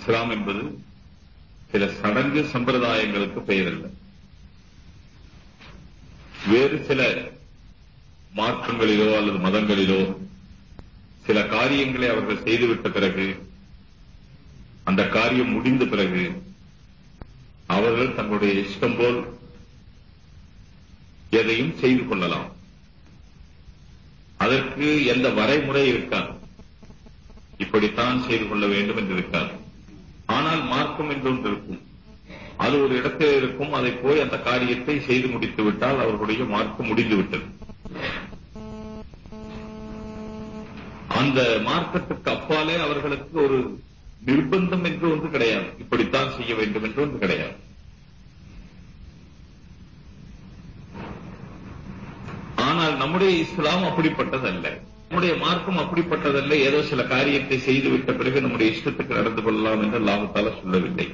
இஸ்லாம் என்பது சில சடங்கு சம்பிரதாயங்களுக்கு பெயர் அல்ல வேறு சில மாற்றங்களிலோ அல்லது மதங்களிலோ சில காரியங்களை அவர்கள் செய்துவிட்ட பிறகு அந்த காரியம் முடிந்த பிறகு அவர்கள் தங்களுடைய இஷ்டம் போல் எதையும் செய்து கொள்ளலாம். அதற்கு எந்த வரைமுறை இருக்காது. இப்படித்தான் செய்து கொள்ள வேண்டும் என்று இருக்காது. ஆனால் மார்க்கம் என்று ஒன்று இருக்கும். அது ஒரு இடத்தில் இருக்கும் அதை போய் அந்த காரியத்தை செய்து முடித்து விட்டால் அவர்களுடைய மார்க்கம் முடிந்து விட்டது. அந்த மார்க்கத்துக்கு அப்பாலே அவர்களுக்கு ஒரு நிர்பந்தம் என்று ஒன்று கிடையாது. இப்படித்தான் செய்ய வேண்டும் என்று ஒன்று கிடையாது. ஆனால் நம்முடைய இஸ்லாம் அப்படிப்பட்டதல்ல. நம்முடைய மார்க்கம் அப்படிப்பட்டதல்ல. ஏதோ சில காரியத்தை செய்துவிட்ட பிறகு நம்முடைய இஷ்டத்துக்கு நடந்து கொள்ளலாம் என்று லாபத்தால சொல்லவில்லை.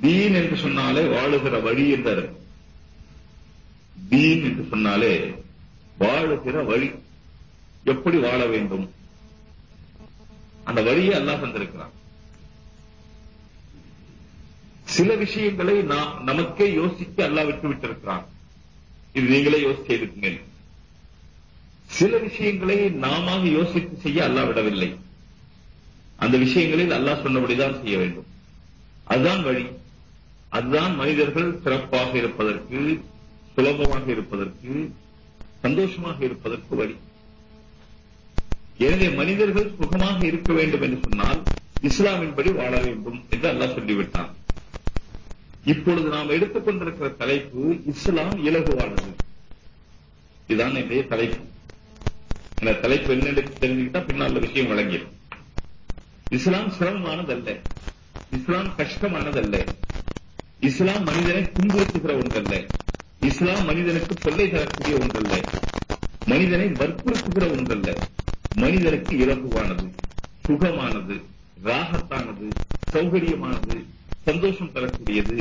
தீன் என்று சொன்னாலே வாழுகிற வழி என்று அர்த்தம். தீன் என்று சொன்னாலே வாழுகிற வழி. எப்படி வாழ வேண்டும்? அந்த வழியை அல்லாஹ் தந்திருக்கிறான். சில விஷயங்களை நாம் நமக்கே யோசிக்க அல்லாஹ் விட்டு விட்டிருக்கிறான் இது நீங்களே யோசிச்சிருக்கீங்க சில விஷயங்களை நாம யோசித்து செய்ய அல்லாஹ் விடவில்லை. அந்த விஷயங்களில் அல்லாஹ் சொன்னபடிதான் செய்ய வேண்டும். அதுதான் வழி. அதுதான் மனிதர்கள் சிறப்பாக இருப்பதற்கு சுலபமாக இருப்பதற்கு சந்தோஷமாக இருப்பதற்கு வழி. எனவே மனிதர்கள் சுகமாக இருக்க வேண்டும் என்று சொன்னால் இஸ்லாமின்படி வாழ வேண்டும் என்று அல்லாஹ் சொல்லிவிட்டான். இப்பொழுது நாம் எடுத்துக்கொண்டிருக்கிற தலைப்பு இஸ்லாம் இலகுவானது. இதுதான் என்னுடைய தலைப்பு. இந்த தலைப்பு என்ன தெரிஞ்சுக்கிட்டா பின்னால் விஷயம் வழங்கிடும் இஸ்லாம் சிரமமானதல்ல. இஸ்லாம் கஷ்டமானதல்ல. இஸ்லாம் மனிதனை துன்புறுத்துகிற ஒன்றல்ல. இஸ்லாம் மனிதனுக்கு தொல்லை தரக்கூடிய ஒன்றல்ல. மனிதனை வற்புறுத்துகிற ஒன்றல்ல. மனிதனுக்கு இலகுவானது சுகமானது ராகத்தானது சௌகரியமானது சந்தோஷம் தரக்கூடியது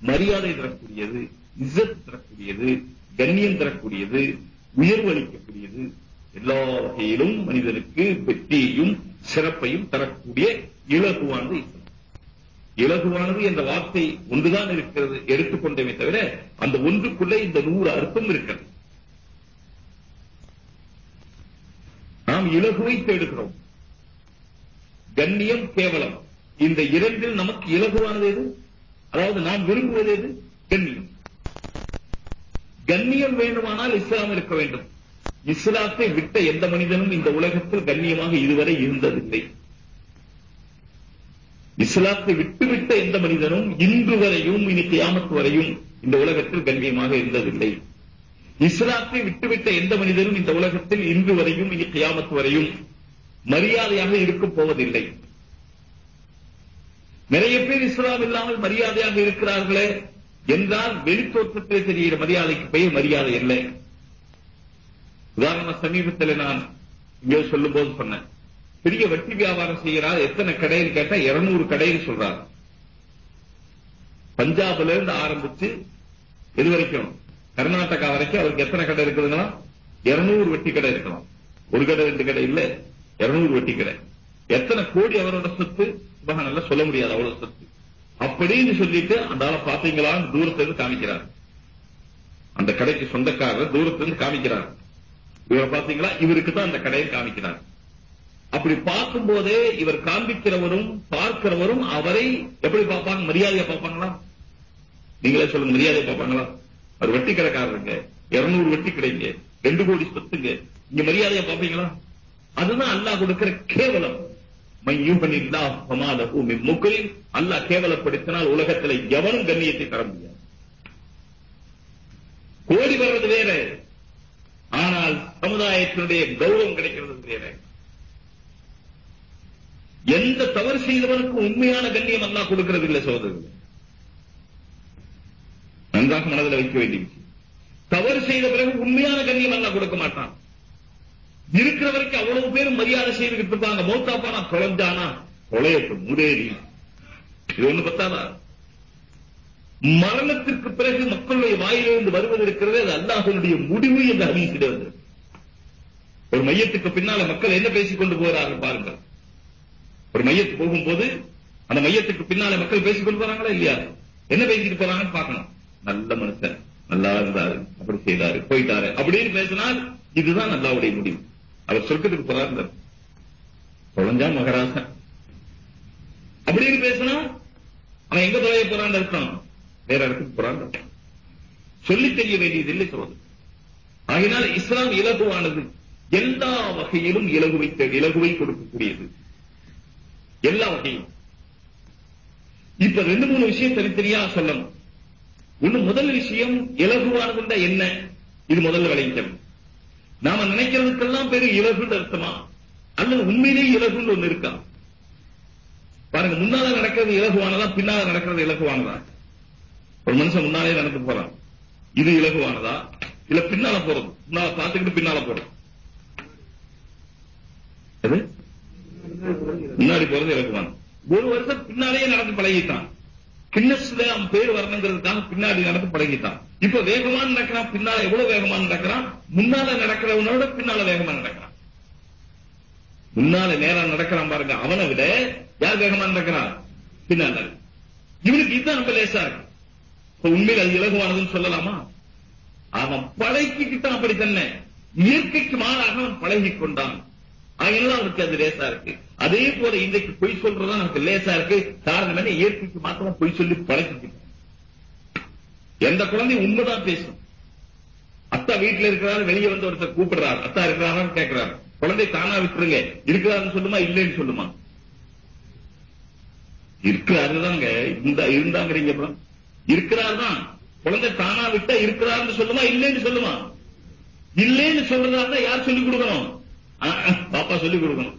மரியாதை தரக்கூடியது இஸ்ஸத் தரக்கூடியது கண்ணியம் தரக்கூடியது உயர்வு அளிக்கக்கூடியது எல்லா வகையிலும் மனிதனுக்கு வெற்றியையும் சிறப்பையும் தரக்கூடிய இலகுவானது இலகுவானது என்ற வார்த்தை ஒன்றுதான் இருக்கிறது எடுத்துக்கொண்டமே தவிர அந்த ஒன்றுக்குள்ளே இந்த நூறு அர்த்தம் இருக்கிறது. நாம் இலகுவை தேடுகிறோம். கண்ணியம் கேவலம். இந்த இரண்டில் நமக்கு இலகுவானது எது? அதாவது நாம் விரும்புவது எது? கண்ணியம். கண்ணியம் வேண்டுமானால் இஸ்லாம் இருக்க வேண்டும். இஸ்லாத்தை விட்ட எந்த மனிதனும் இந்த உலகத்தில் கண்ணியமாக இதுவரை இருந்ததில்லை. இஸ்லாத்தை விட்டுவிட்ட எந்த மனிதனும் இன்று வரையும் இனி கியாமத்து வரையும் இந்த உலகத்தில் கண்ணியமாக இருந்ததில்லை. இஸ்லாத்தை விட்டுவிட்ட எந்த மனிதனும் இந்த உலகத்தில் இன்று வரையும் இனி கியாமத்து வரையும் மரியாதையாக இருக்கப் போவதில்லை. நிறைய பேர் இஸ்லாம் இல்லாமல் மரியாதையாக இருக்கிறார்களே என்றால் வெளித்தோற்றத்திலே தெரிகிற மரியாதைக்கு பெயர் மரியாதை இல்லை. உதாரணமா சமீபத்தில் நான் இங்கே சொல்லும் போது சொன்னேன். பெரிய வட்டி வியாபாரம் செய்யறாரு எத்தனை கடைன்னு கேட்டா இருநூறு கடைன்னு சொல்றாரு பஞ்சாப்ல இருந்து ஆரம்பிச்சு இது வரைக்கும் கர்நாடகா வரைக்கும் அவருக்கு எத்தனை கடை இருக்குதுங்களா இருநூறு வெட்டி கடை இருக்கலாம் ஒரு கடை ரெண்டு கடை இல்ல இருநூறு வெட்டி கடை. எத்தனை கோடி அவரோட சொத்து? நல்லா சொல்ல முடியாது அவ்வளவு சொத்து. அப்படின்னு சொல்லிட்டு அந்த ஆளை பாத்தீங்களான்னு தூரத்திலிருந்து காமிக்கிறார். அந்த கடைக்கு சொந்தக்காரர் தூரத்திலிருந்து காமிக்கிறார். இவரை பாத்தீங்களா இவருக்கு தான் அந்த கடையை காமிக்கிறார். அப்படி பார்க்கும் போதே இவர் காண்பிக்கிறவரும் பார்க்கிறவரும் அவரை எப்படி பார்ப்பாங்க? மரியாதையை பார்ப்பாங்களா? நீங்களே சொல்லுங்க மரியாதையை பார்ப்பாங்களா? அவர் வெட்டி கடைக்காரருங்க இருநூறு வெட்டி கிடைங்க. ரெண்டு கோடி சொத்துங்க. இங்க மரியாதையை பார்ப்பீங்களா? அதுதான் அல்லாஹ் கொடுக்கிற கேவலம். முக்கரின் அல்லாஹ் கேவலப்படுத்தினால் உலகத்தில் எவனும் கண்ணியத்தை தர முடியாது. கோடி வர்றது வேற. ஆனால் சமுதாயத்தினுடைய கௌரவம் கிடைக்கிறது எந்த தவறு செய்தவனுக்கு உண்மையான கண்ணியம் அல்லாஹ் கொடுக்கிறது இல்லை சோதரர்கள் நன்றாக மனதில் வைக்க வேண்டிய தவறு செய்த பிறகு உண்மையான கண்ணியம் அல்லாஹ் கொடுக்க மாட்டான். இருக்கிற வரைக்கும் அவ்வளவு பேரும் மரியாதை செய்துகிட்டு இருப்பாங்க. மௌத்தாப்பானா தொலைஞ்சானா? தொலையட்டும். முடேறி. இது ஒண்ணு பத்தாதான் மரணத்திற்கு பிறகு மக்களுடைய வாயிலிருந்து வருவது இருக்கிறது அது அல்லாஹனுடைய முடிவு என்று அறிவிக்கிறது ஒரு மையத்துக்கு பின்னால மக்கள் என்ன பேசிக் கொண்டு போகிறார்கள் பாருங்கள். ஒரு மையத்துக்கு போகும்போது அந்த மையத்துக்கு பின்னால மக்கள் பேசிக் கொண்டு போறாங்களா இல்லையா? என்ன பேசிட்டு போறாங்கன்னு பார்க்கணும். நல்ல மனுஷன் நல்லா இருந்தாரு அப்படி செய்தாரு போயிட்டாரு. அப்படின்னு பேசினால் இதுதான் நல்லாவுடைய முடிவு. அவர் சொர்க்கத்துக்கு போறாரு தொலைஞ்சா மகராசன். அப்படின்னு பேசினா அவன் எங்க தொலைய போறான்னு இருக்கணும் வேற இடத்துக்கு சொல்லி தெரிய வேண்டியதில்லை சொல்றது ஆகினால் இஸ்லாம் இலகுவானது. எல்லா வகையிலும் இலகுவை இலகுவை கொடுக்கக்கூடியது. எல்லா வகையும் இப்ப ரெண்டு மூணு விஷயம் தனித்தனியா சொல்லணும். ஒண்ணு முதல் விஷயம் இலகுவானதுண்டா என்ன? இது முதல்ல விளைவிக்கணும் நாம நினைக்கிறதுக்கெல்லாம் பேரு இலகுன்னு அர்த்தமா? அல்லது உண்மையிலேயே இலகுன்னு ஒண்ணு இருக்கா? பாருங்க முன்னால நடக்கிறது இலகுவானதா பின்னால நடக்கிறது இலகுவானதா? ஒரு மனுஷன் முன்னாலே நடந்து போறான். இது இலகுவானதா? இல்ல பின்னால போறது? முன்னால பார்த்துக்கிட்டு பின்னால போறது. அது முன்னாடி போறது இலகுவான ஒரு வருஷம் பின்னாலேயே நடந்து பழகிட்டான். கிண்ணஸ்ல அவன் பேர் வரணுங்கிறதுக்காக பின்னாடி நடந்து பழகிட்டான். இப்ப வேகமா நடக்கிறான் பின்னால எவ்வளவு வேகமா நடக்கிறான்? முன்னால நடக்கிறவனோட பின்னால வேகமா நடக்கிறான். முன்னால நேரம் நடக்கிறான் பாருங்க. அவனை விட யார் வேகமா நடக்கிறான்? பின்னால. இவனுக்கு இதுதான் ரொம்ப லேசா இருக்கு. உண்மையில் அது இலகுவானதுன்னு சொல்லலாமா? அவன் பழகிக்கிட்டான் அப்படி தன்னை இயற்கைக்கு மாறாக அவன் பழகி கொண்டான். அதனால அவனுக்கு அது லேசா இருக்கு. அதே போல இன்றைக்கு பொய் சொல்றதா நமக்கு லேசா இருக்கு. காரணம் என்ன இயற்கைக்கு மாத்திரமா பொய் சொல்லி பழகிக்கிட்டோம் எந்த குழந்தை உண்மைதான் பேசும். அத்தா வீட்டுல இருக்கிறாரு வெளியே வந்து ஒருத்தர் கூப்பிடுறாரு. அத்தா இருக்கிறாரான்னு கேட்கிறாரு. குழந்தை தானா விட்டுருங்க. இருக்கிறாருன்னு சொல்லுமா இல்லைன்னு சொல்லுமா? இருக்கிறாருதாங்க இந்த இருந்தாங்கிறீங்க அப்புறம். இருக்கிறார் தான் குழந்தை தானா விட்டா இருக்கிறாருன்னு சொல்லுமா இல்லைன்னு சொல்லுமா? இல்லைன்னு சொல்றதா இருந்தா யார் சொல்லிக் கொடுக்கணும்? பாப்பா சொல்லிக் கொடுக்கணும்.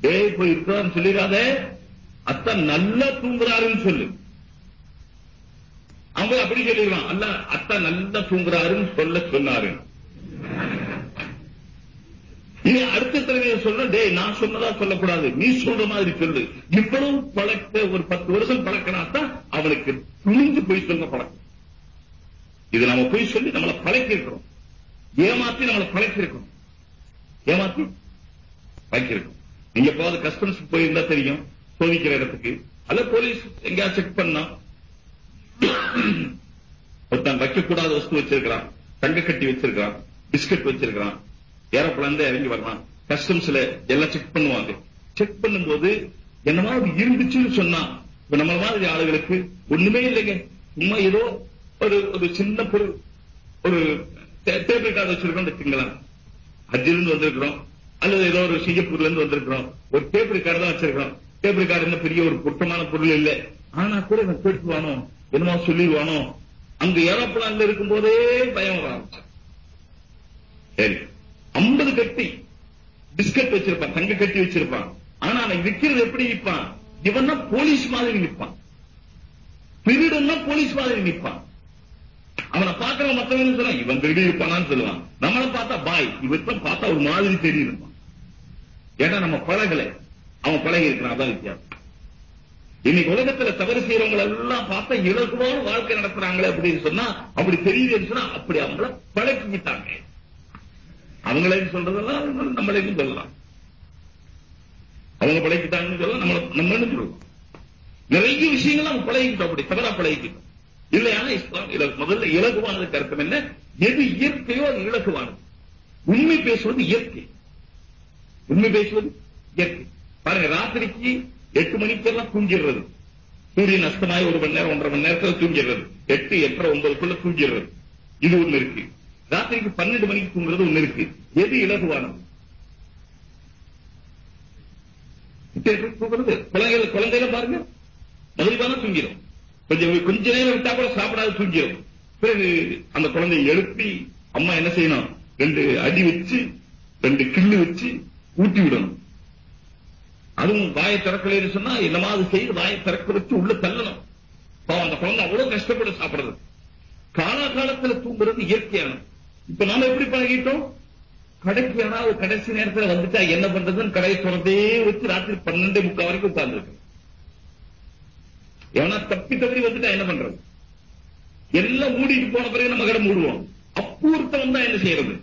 டேய் போய் இருக்கிறான்னு சொல்லிடாத. அத்தன் நல்லா தூங்குறாருன்னு சொல்லு. அவங்க அப்படி சொல்லிடுவான். அல்ல அத்தா நல்லா தூங்குறாருன்னு சொல்ல சொன்னாரு. நீ அடுத்த தலைமையை சொல்ற டேய் நான் சொன்னதா சொல்லக்கூடாது. நீ சொல்ற மாதிரி சொல்லு. இவ்வளவு பழக்க ஒரு பத்து வருஷம் பழக்கினாத்தான் அவனுக்கு துணிஞ்சு போய் சொல்ல பழக்கம். இது நம்ம போய் சொல்லி நம்மளை பழக்கிருக்கிறோம் ஏமாத்தி நம்மளை பழக்கி ஏமாத்தி பழக்கிருக்கணும் நீங்க போது கஸ்டம்ஸ் போயிருந்தா தெரியும். சோதிக்கிற இடத்துக்கு. அல்ல போலீஸ் எங்கேயா செக் பண்ணா. ஒருத்தன் வைக்கக்கூடாத வஸ்து வச்சிருக்கிறான். தங்க கட்டி வச்சிருக்கிறான். பிஸ்கட் வச்சிருக்கிறான். ஏரோப்ளான்ல இறங்கி வரலாம். கஸ்டம்ஸ்ல எல்லாம் செக் பண்ணுவாங்க. செக் பண்ணும்போது என்னமா அது இருந்துச்சுன்னு சொன்னா இப்ப நம்ம மாதிரி ஆளுகளுக்கு ஒண்ணுமே இல்லைங்க. சும்மா ஏதோ ஒரு ஒரு சின்ன பொருள் ஒரு டேபிள் கார்டு வச்சிருக்கோம் வச்சுக்கலாம் ஹஜ்ஜிலிருந்து வந்திருக்கிறோம். அல்லது ஏதோ ஒரு சிங்கப்பூர்ல இருந்து வந்திருக்கிறோம். ஒரு டேபிள் கார்டு தான் வச்சிருக்கிறோம். டேபிள் கார்டு என்ன பெரிய ஒரு பொருத்தமான பொருள் இல்ல. ஆனா கூட இவன் கேட்டுவானோ என்னமோ சொல்லிடுவானோ? அங்க ஏரோப்ளான்ல இருக்கும் போதே பயம் வர ஆரம்பிச்சு சரி. ஐம்பது கட்டி பிஸ்கட் வச்சிருப்பான் தங்க கட்டி வச்சிருப்பான். ஆனா அவன் விக்கிறது எப்படி நிற்பான்? இவன் போலீஸ் மாதிரி நிற்பான். திருடன்னா போலீஸ் மாதிரி நிற்பான். அவனை பார்க்கற மத்தவன் சொல்ல இவன் திருடி இருப்பானான்னு சொல்லுவான். நம்மளை பார்த்தா பாய் இவன் பார்த்தா ஒரு மாதிரி தெரியும் ஏன்னா நம்ம பழகல. அவன் பழகி இருக்கிறான். அதான் வித்தியாசம். இன்னைக்கு உலகத்துல தவறு செய்யறவங்க எல்லாம் பார்த்தா இலகுவான வாழ்க்கை நடத்துறாங்களே அப்படின்னு சொன்னா அப்படி தெரியுதுன்னு சொன்னா அப்படி அவங்கள பழக்கிட்டாங்க அவங்களையும் சொல்றதெல்லாம் நம்மளையும் சொல்லலாம். அவங்க பழகிட்டாங்கன்னு சொல்ல நம்ம நம்மன்னு சொல்லுவோம் நிறைய விஷயங்கள் அவங்க பழகிக்கிட்டோம் அப்படி தவறா பழகிக்கிட்டோம். இல்லையான இஸ்லாம் முதல்ல இலகுவானதுக்கு அர்த்தம் என்ன? எது இயற்கையோ அது இலகுவானது. உண்மை பேசுவது இயற்கை. உண்மை பேசுவது இயற்கை. பாருங்க ராத்திரிக்கு எட்டு மணிக்கு எல்லாம் தூங்கிடுறது. சூரியன் அஸ்தமாய் ஒரு மணி நேரம் ஒன்றரை மணி நேரத்தில் தூங்கிடுறது. எட்டு எட்டரை ஒன்பதுக்குள்ள தூங்கிடுறது. இது ஒண்ணு இருக்கு. ராத்திரிக்கு பன்னெண்டு மணிக்கு தூங்குறது ஒண்ணு இருக்கு. எது இலகுவானது தூங்குறது? குழந்தைகள் குழந்தையில பாருங்க. மகிழ்வான தூங்கிடும் கொஞ்சம் கொஞ்ச நேரம் விட்டா கூட சாப்பிடாது தூங்கிடும் பிறகு அந்த குழந்தையை எழுப்பி அம்மா என்ன செய்யணும்? ரெண்டு அடி வச்சு ரெண்டு கிள்ளு வச்சு ஊட்டி விடணும். அதுவும் வாயை திறக்கலன்னு சொன்னா என்னமாவது செய்து வாயை திறக்க வச்சு உள்ள தள்ளணும். அந்த குழந்தை அவ்வளவு கஷ்டப்பட்டு சாப்பிடுறது. காலாகாலத்துல தூங்குறது இயற்கையானது. இப்ப நாம எப்படி பழகிட்டோம்? கடைக்கு யாராவது கடைசி நேரத்துல வந்துட்டா என்ன பண்றதுன்னு கடையை திறந்தே வச்சு ராத்திரி பன்னெண்டே முக்கால் வரைக்கும் உட்கார்ந்துருக்கு. எவனா தப்பி தவறி வந்துட்டா என்ன பண்றது? எல்லாம் மூடிட்டு போன பிறகு நம்ம கடை மூடுவோம். அப்பூர்த்தம் தான் என்ன செய்யறது?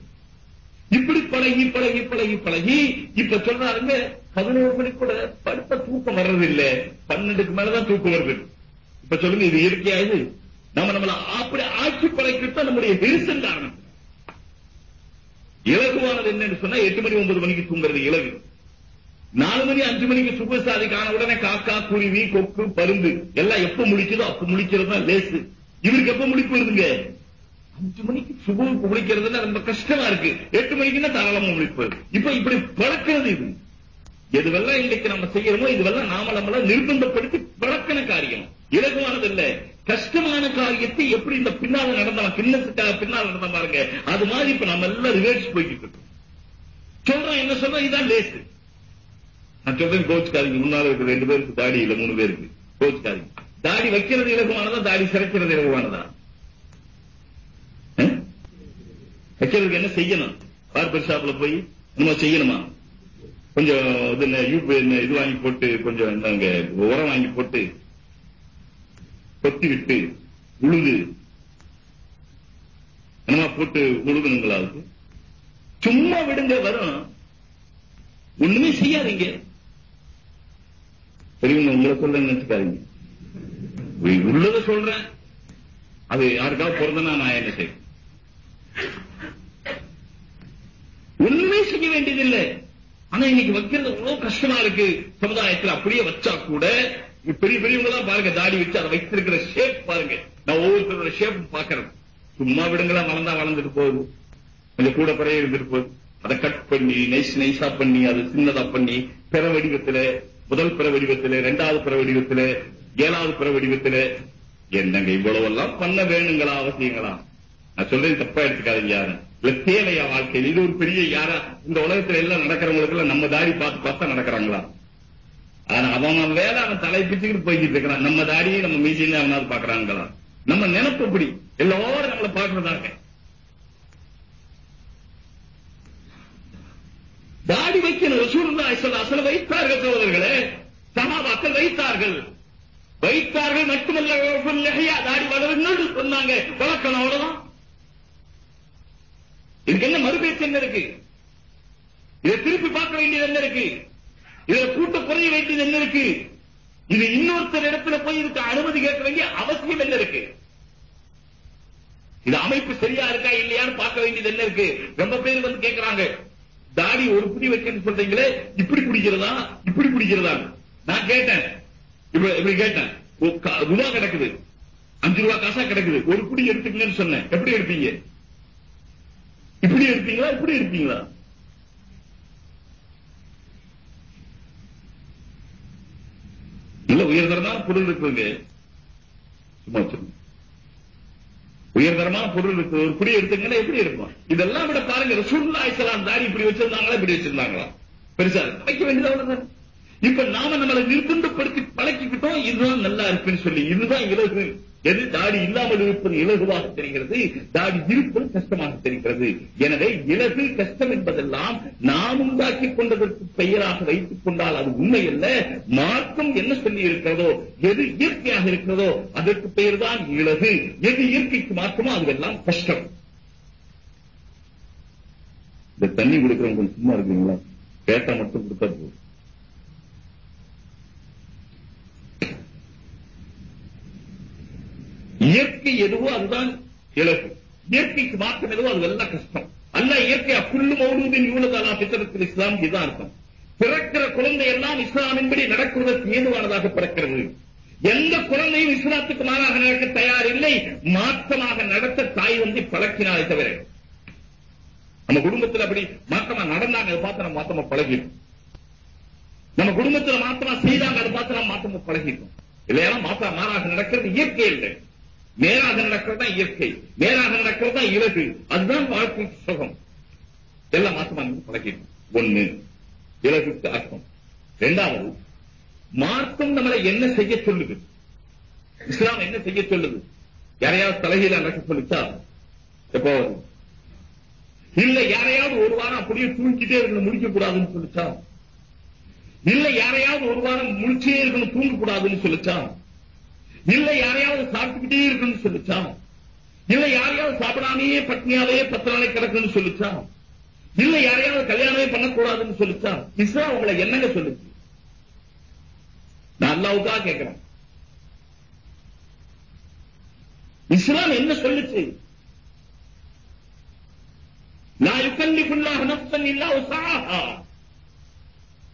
இப்படி பழகி பழகி பழகி பழகி இப்ப சொல்றாருங்க பதினோரு மணி கூட படுத்த தூக்கம் வர்றது இல்ல பன்னெண்டுக்கு மேலதான் தூக்கம் வருது. இப்ப சொல்லுங்க இது இயற்கையா இது? நம்ம நம்மளை அப்படி ஆட்சி பழகிட்டு நம்முடைய விரிசல் காரணம். இலகுவானது என்னன்னு சொன்னா எட்டு மணி ஒன்பது மணிக்கு தூங்குறது இலகு. நாலு மணி அஞ்சு மணிக்கு சுபசாதி ஆன உடனே காக்கா குருவி கொக்கு பருந்து எல்லாம் எப்ப முடிக்குதோ அப்ப முடிக்கிறது தான் லேசு. இவருக்கு எப்ப முடிப்பு வருதுங்க? அஞ்சு மணிக்கு சுபுக்கு முடிக்கிறதுனா ரொம்ப கஷ்டமா இருக்கு. எட்டு மணிக்குன்னா தாராளமா முடிப்பு வருது. இப்ப இப்படி பழக்கிறது இது. எதுவெல்லாம் இன்றைக்கு நம்ம செய்யறோமோ இதுவெல்லாம் நாம நம்மள நிர்பந்தப்படுத்தி பழக்கின காரியம். இலகுவானது இல்ல. கஷ்டமான காரியத்தை எப்படி இந்த பின்னால் நடந்தவன் பின்னத்துக்காக பின்னால் நடந்த பாருங்க. அது மாதிரி இப்ப நம்ம எல்லாம் ரிவர்ஸ் போய்கிட்டு இருக்கோம். சொல்றேன் என்ன சொல்றேன் இதான் லேசு நான் சொல்றேன் கோச்சுக்காதீங்க. முன்னால இருக்கு ரெண்டு பேருக்கு தாடி இல்ல மூணு பேருக்கு. கோச்சுக்காதீங்க. தாடி வைக்கிறது இலகுவானதா தாடி சிறக்கிறது இலகுவானதா? வைக்கிறதுக்கு என்ன செய்யணும்? பார்பர் ஷாப்ல போய் நம்ம செய்யணுமா? கொஞ்சம் இது என்ன, என்ன, இது வாங்கி போட்டு கொஞ்சம் என்னங்க உரம் வாங்கி போட்டு கொத்திவிட்டு உழுது. என்னமா போட்டு உழுதுனுங்களா சும்மா விடுங்க வரும். ஒண்ணுமே செய்யாதீங்க. பெரியவங்க உங்களை சொல்ல நினைச்சுக்காதீங்க. உள்ளத சொல்றேன். அது யாருக்காவது பிறந்தனா நான் என்ன செய்வேன்? ஒண்ணுமே செய்ய வேண்டியதில்லை. ஆனா இன்னைக்கு வைக்கிறது அவ்வளவு கஷ்டமா இருக்கு. சமுதாயத்தில் அப்படியே வச்சா கூட பெரிய பெரியவங்க தான் பாருங்க தாடி வச்சு அதை வைத்திருக்கிற ஷேப் பாருங்க. நான் ஒவ்வொருத்தரோட ஷேப் பாக்குறேன் சும்மா விடுங்களா வளர்ந்தா வளர்ந்துட்டு போகுது. கொஞ்சம் கூட குறைய இருந்துட்டு போகுது. அதை கட் பண்ணி நைஸ் நைஸா பண்ணி அதை சின்னதா பண்ணி பிற வடிவத்துல முதல் பிற வடிவத்துல இரண்டாவது பிற வடிவத்துல ஏழாவது பிற வடிவத்துல. என்னங்க இவ்வளவு எல்லாம் பண்ண வேணுங்களா அவசியங்களா? நான் சொல்றேன் தப்பா எடுத்துக்காதீங்க யாரும். இல்ல தேவையா வாழ்க்கையில்? இது ஒரு பெரிய யாரா? இந்த உலகத்துல எல்லாம் நடக்கிறவங்களுக்கு எல்லாம் நம்ம தாடி பார்த்து பார்த்தா நடக்கிறாங்களா? ஆனா அவன் அவன் வேலை அவன் தலை பிச்சுக்கிட்டு போய்கிட்டு இருக்கிறான். நம்ம தாடியை நம்ம மீசையும் அவனாவது பாக்குறாங்களா நம்ம நினைப்பு இப்படி எல்லாரும் நம்மளை பாக்குறதாக தாடி வைக்கணும். ரசூலுல்லாஹி ஸல்லல்லாஹு அலைஹி வைத்தார்கள் சகோதரர்களே. சகாபாக்கள் வைத்தார்கள். வைத்தார்கள் மட்டுமல்ல நிறையா தாடி வளருங்கள் சொன்னாங்க. வளர்க்கணும் அவ்வளவுதான். இதுக்கு என்ன மறுபேச்சு என்ன இருக்கு? இதை திருப்பி பார்க்க வேண்டியது என்ன இருக்கு? இதுல கூட்ட குறைய வேண்டியது என்ன இருக்கு? இது இன்னொருத்தர் இடத்துல போய் இதுக்கு அனுமதி கேட்க வேண்டிய அவசியம் என்ன இருக்கு? இது அமைப்பு சரியா இருக்கா இல்லையான்னு பார்க்க வேண்டியது என்ன இருக்கு? ரொம்ப பேர் வந்து கேட்கிறாங்க தாடி ஒரு புடி வைக்கன்னு சொல்றீங்களே இப்படி குடிக்கிறதா? இப்படி குடிக்கிறதா நான் கேட்டேன். இப்ப இப்படி கேட்டேன். ரூபா கிடக்குது. அஞ்சு ரூபா காசா கிடக்குது. ஒரு புடி எடுத்துக்கங்கன்னு சொன்னேன். எப்படி எடுப்பீங்க? இப்படி எடுப்பீங்களா? இப்படி எடுப்பீங்களா? நல்ல உயர்தரமான பொருள் இருக்குதுங்க. சும்மா சொல்லுங்க உயர்தரமான பொருள் இருக்கு. ஒரு புடி எடுத்துங்கன்னா எப்படி இருக்கும்? இதெல்லாம் விட பாருங்க ரசூல்லா ஸல்லல்லாஹு தாடி இப்படி வச்சிருந்தாங்களா இப்படி வச்சிருந்தாங்களா? பெருசா வைக்க வேண்டியது இப்ப நாம நம்மளை நிர்பந்தப்படுத்தி பழக்கிக்கிட்டோம் இதுதான் நல்லா இருக்குன்னு சொல்லி இதுதான் இலகு எது தாடி இல்லாமல் இருப்பது இலகுவாக தெரிகிறது? தாடி இருப்பது கஷ்டமாக தெரிகிறது. எனவே இலகு கஷ்டம் என்பதெல்லாம் நாம் உண்டாக்கி கொண்டதற்கு பெயராக வைத்துக் கொண்டால் அது உண்மை அல்ல. மார்க்கம் என்ன சொல்லி இருக்கிறதோ எது இயற்கையாக இருக்கிறதோ அதற்கு பெயர் தான் இலகு. எது இயற்கைக்கு மாற்றமோ அதுவெல்லாம் கஷ்டம். இந்த தண்ணி கொடுக்கிறவங்க சும்மா இருக்கீங்களா கேட்டா மட்டும் கொடுத்தா போதும். இயற்கை எதுவோ அதுதான் இலகு. இயற்கைக்கு மாற்றம் எதுவோ அது எல்லாம் கஷ்டம். அல்ல இயற்கை அப்புல்லு மௌலூதின் யூனதாலா பித்தரத்தில் இஸ்லாம் இதுதான் அர்த்தம். பிறக்கிற குழந்தை எல்லாம் இஸ்லாமின்படி நடக்குவதற்கு ஏதுவானதாக பிறக்கிறது? எந்த குழந்தையும் இஸ்லாத்துக்கு மாறாக நடக்க தயார் இல்லை மாற்றமாக நடத்த தாய் வந்து பழக்கினாலே தவிர. நம்ம குடும்பத்துல அப்படி மாற்றமா நடந்தாங்க அதை பார்த்து நம்ம மாற்றமா பழகிடும் நம்ம குடும்பத்துல மாற்றமா செய்தாங்க அதை பார்த்து நம்ம மாற்றமா பழகிட்டோம். இல்லையா மாற்ற மாறாக நடக்கிறது இயற்கை இல்லை. மேலாக நடக்கிறது தான் இயற்கை மேலாக நடக்கிறது தான் இலகு. அதுதான் வாழ்க்கை சுகம். எல்லாம் மாற்றமா நீங்க பழகிடும் ஒண்ணு இலகுக்கு அர்த்தம். இரண்டாவது மார்க்கம் நம்மளை என்ன செய்ய சொல்லுது? இஸ்லாம் என்ன செய்ய சொல்லுது? யாரையாவது தலைகீழ நடக்க சொல்லிச்சா? எப்போ? இல்ல யாரையாவது ஒரு வாரம் அப்படியே தூங்கிட்டே இருக்கணும் முடிக்க கூடாதுன்னு சொல்லிச்சா? இல்ல யாரையாவது ஒரு வாரம் முடிச்சே இருக்கணும் தூங்க கூடாதுன்னு சொல்லிச்சான் இல்ல யாரையாவது சாப்பிட்டுக்கிட்டே இருக்குன்னு சொல்லிச்சான் இல்ல யாரையாவது சாப்பிடாமையே பட்னியாவே பத்து நாளைக்கு கிடக்குன்னு சொல்லிச்சான் இல்ல யாரையாவது கல்யாணமே பண்ணக்கூடாதுன்னு சொல்லிச்சா இஸ்ரா உங்களை என்னங்க சொல்லுச்சு நான் அல்லாவுக்காக கேட்கிறேன். இஸ்லாம் என்ன சொல்லுச்சு? நான் யுகல்லிஃபுல்லாஹு நஃப்ஸன் இல்லா உஸாஹா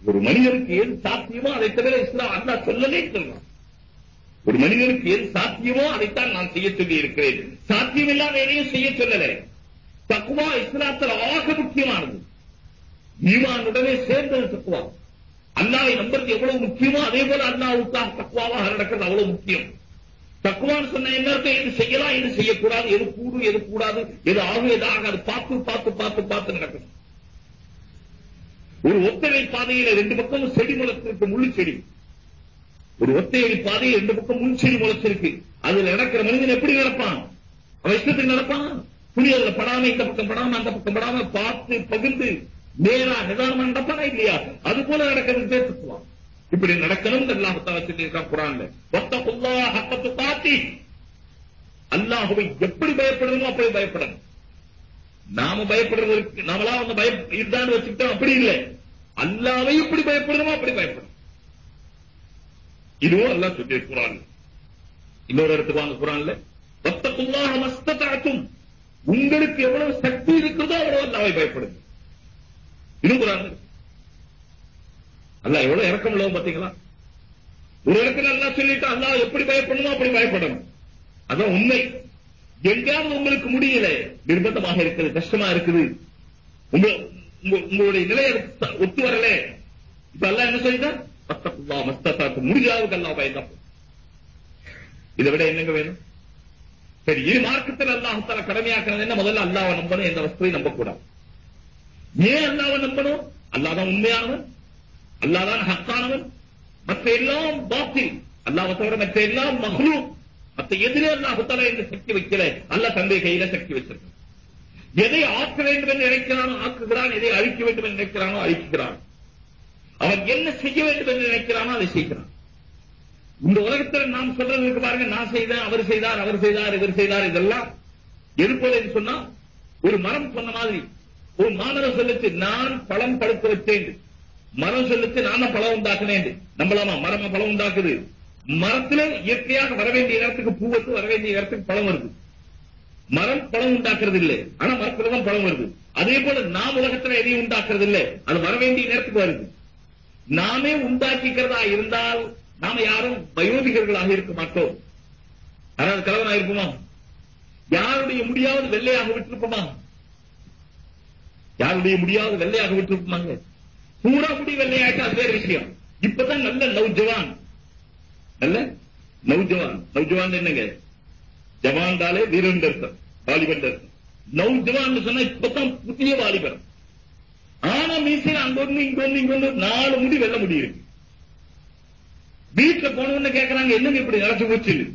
ஒரு மனிதனுக்கு ஏது சாத்தியமோ அதை தவிர இஸ்லாம் அல்லா சொல்லலே சொல்றான் ஒரு மனிதனுக்கு எது சாத்தியமோ அதைத்தான் நான் செய்ய சொல்லி இருக்கிறேன் சாத்தியம் இல்லாத எதையும் செய்ய சொல்லல. தக்குவா இஸ்லாத்தில் ஆக முக்கியமானது. ஈமானுடனே சேர்ந்தது தக்குவா. அல்லாவை நம்புறது எவ்வளவு முக்கியமோ அதே போல அல்லாவுக்காக தக்குவாவாக நடக்கிறது அவ்வளவு முக்கியம். தக்குவான்னு சொன்ன என்ன எது செய்யலாம் எது செய்யக்கூடாது? எது கூடும் எது கூடாது? எது ஆகும் எது ஆகாது? பார்த்து பார்த்து பார்த்து பார்த்து நடக்கும் ஒரு ஒத்தவை பாதையில ரெண்டு பக்கமும் செடி முளைச்சிருக்கு முள்ளு செடி ஒரு ஒத்தையடி பாதையை ரெண்டு பக்கம் முன்செடி முளைச்சிருக்கு. அதுல நடக்கிற மனிதன் எப்படி நடப்பான்? அவன் இஷ்டத்துக்கு நடப்பான். துணி அதுல படாம இந்த பக்கம் படாம அந்த பக்கம் படாம பார்த்து பகிர்ந்து நேரா நிதானமா நடப்பானா இல்லையா? அது போல நடக்கிறது பேசுவான் இப்படி நடக்கணும் அல்லாஹத்தால சொல்லியிருக்கான் குரான்ல. ஒத்தகுல்லா ஹக்கத்து காத்தி அல்லாஹுவை எப்படி பயப்படணுமோ அப்படி பயப்படணும். நாம பயப்படுறதுக்கு நாமலாம் வந்து பயம் இருந்தான்னு வச்சுக்கிட்டோம் அப்படி இல்லை. அல்லாவை எப்படி பயப்படணுமோ அப்படி பயப்படணும். இதுவும் அல்லா சொல்லிய குரான். இன்னொரு இடத்துக்கு வாங்க குரான்ல வத்தகுல்லாஹ மஸ்ததாத்தும் உங்களுக்கு எவ்வளவு சக்தி இருக்கிறதோ அவ்வளவு அல்லாவை பயப்படுது. இது குரான். அல்லாஹ் எவ்வளவு இறக்கம் உள்ளவன் பாத்தீங்களா ஒரு இடத்துல அல்லா சொல்லிட்டு அல்லா எப்படி பயப்படணுமோ அப்படி பயப்படணும். அதான் உண்மை. எங்கேயாவது உங்களுக்கு முடியல நிர்பந்தமாக இருக்குது கஷ்டமா இருக்குது. உங்க உங்க- உங்களுடைய நிலையை ஒத்து வரல. இப்ப அல்லாஹ் என்ன சொல்லிட்டா மஸ்தகுல்லா மஸ்ததாத்து முடிஞ்சாவுக்கு அல்லாஹ் பயந்தான் இதை விட என்னங்க வேணும்? சரி இரு மார்க்கத்தில் அல்லாஹால கடமையாக்குறது என்ன? முதல்ல அல்லாவை நம்பணும் எந்த வஸ்துவை நம்பக்கூடாது. ஏன் அல்லாவை நம்பணும்? அல்லாஹ் தான் உண்மையானவன். அல்லாதான் ஹக்கானவன். மற்ற எல்லாம் பாத்தில். அல்லாஹ் தவிர மற்ற எல்லாம் மகளும் மற்ற எதிரே அல்லாஹால இந்த சக்தி வைக்கல. அல்லாஹ் தந்தை கையில சக்தி வச்சிருக்கான். எதை ஆக்க வேண்டும் என்று நினைக்கிறானோ ஆக்குகிறான். எதை அழிக்க வேண்டும் என்று நினைக்கிறானோ அழிக்கிறான். அவன் என்ன செய்ய வேண்டும் என்று நினைக்கிறானோ அதை செய்கிறான் இந்த உலகத்தில் நாம் சொல்றதுக்கு பாருங்க நான் செய்தேன் அவர் செய்தார் அவர் செய்தார் இவர் செய்தார் இதெல்லாம் எது என்று சொன்னா ஒரு மரம் சொன்ன மாதிரி ஒரு மாணவர் சொல்லுச்சு நான் பழம் படுத்து வச்சேன் மரம் சொல்லுச்சு நான் பழம் உண்டாக்குனேன் நம்பலாமா? மரம் பழம் உண்டாக்குது. மரத்துல இயற்கையாக வர வேண்டிய நேரத்துக்கு பூ வந்து வர வேண்டிய நேரத்துக்கு பழம் வருது. மரம் பழம் உண்டாக்குறது இல்லை. ஆனா மரத்துல தான் பழம் வருது. அதே போல நாம் உலகத்துல எதையும் உண்டாக்குறது இல்லை. அது வர வேண்டிய நேரத்துக்கு வருது. நாமே உண்டாக்கிக்கிறதா இருந்தால் நாம யாரும் வயோதிகர்களாக இருக்க மாட்டோம். யாராவது கலவனா இருப்போமா யாருடைய முடியாவது வெள்ளையாக விட்டிருப்போமா யாருடைய முடியாவது வெள்ளையாக விட்டிருப்போமாங்க பூரா முடி வெள்ளையாட்டு அது வேற விஷயம். இப்பதான் நல்ல நவ் ஜவான். நல்ல நவ் ஜவான். நவ் ஜவான் என்னங்க? ஜவான்டாலே வீரன் அர்த்தம். வாலிபன் அர்த்தம். நவ் ஜவான் சொன்னா இப்பதான் புதிய வாலிபர் ஆனா மீசையில அங்க ஒண்ணு இங்க ஒண்ணு இங்க ஒண்ணு நாலு முடி வெள்ள முடி இருக்கு வீட்டுல போனவன்னு கேக்குறாங்க என்னங்க இப்படி நடச்சு போச்சு?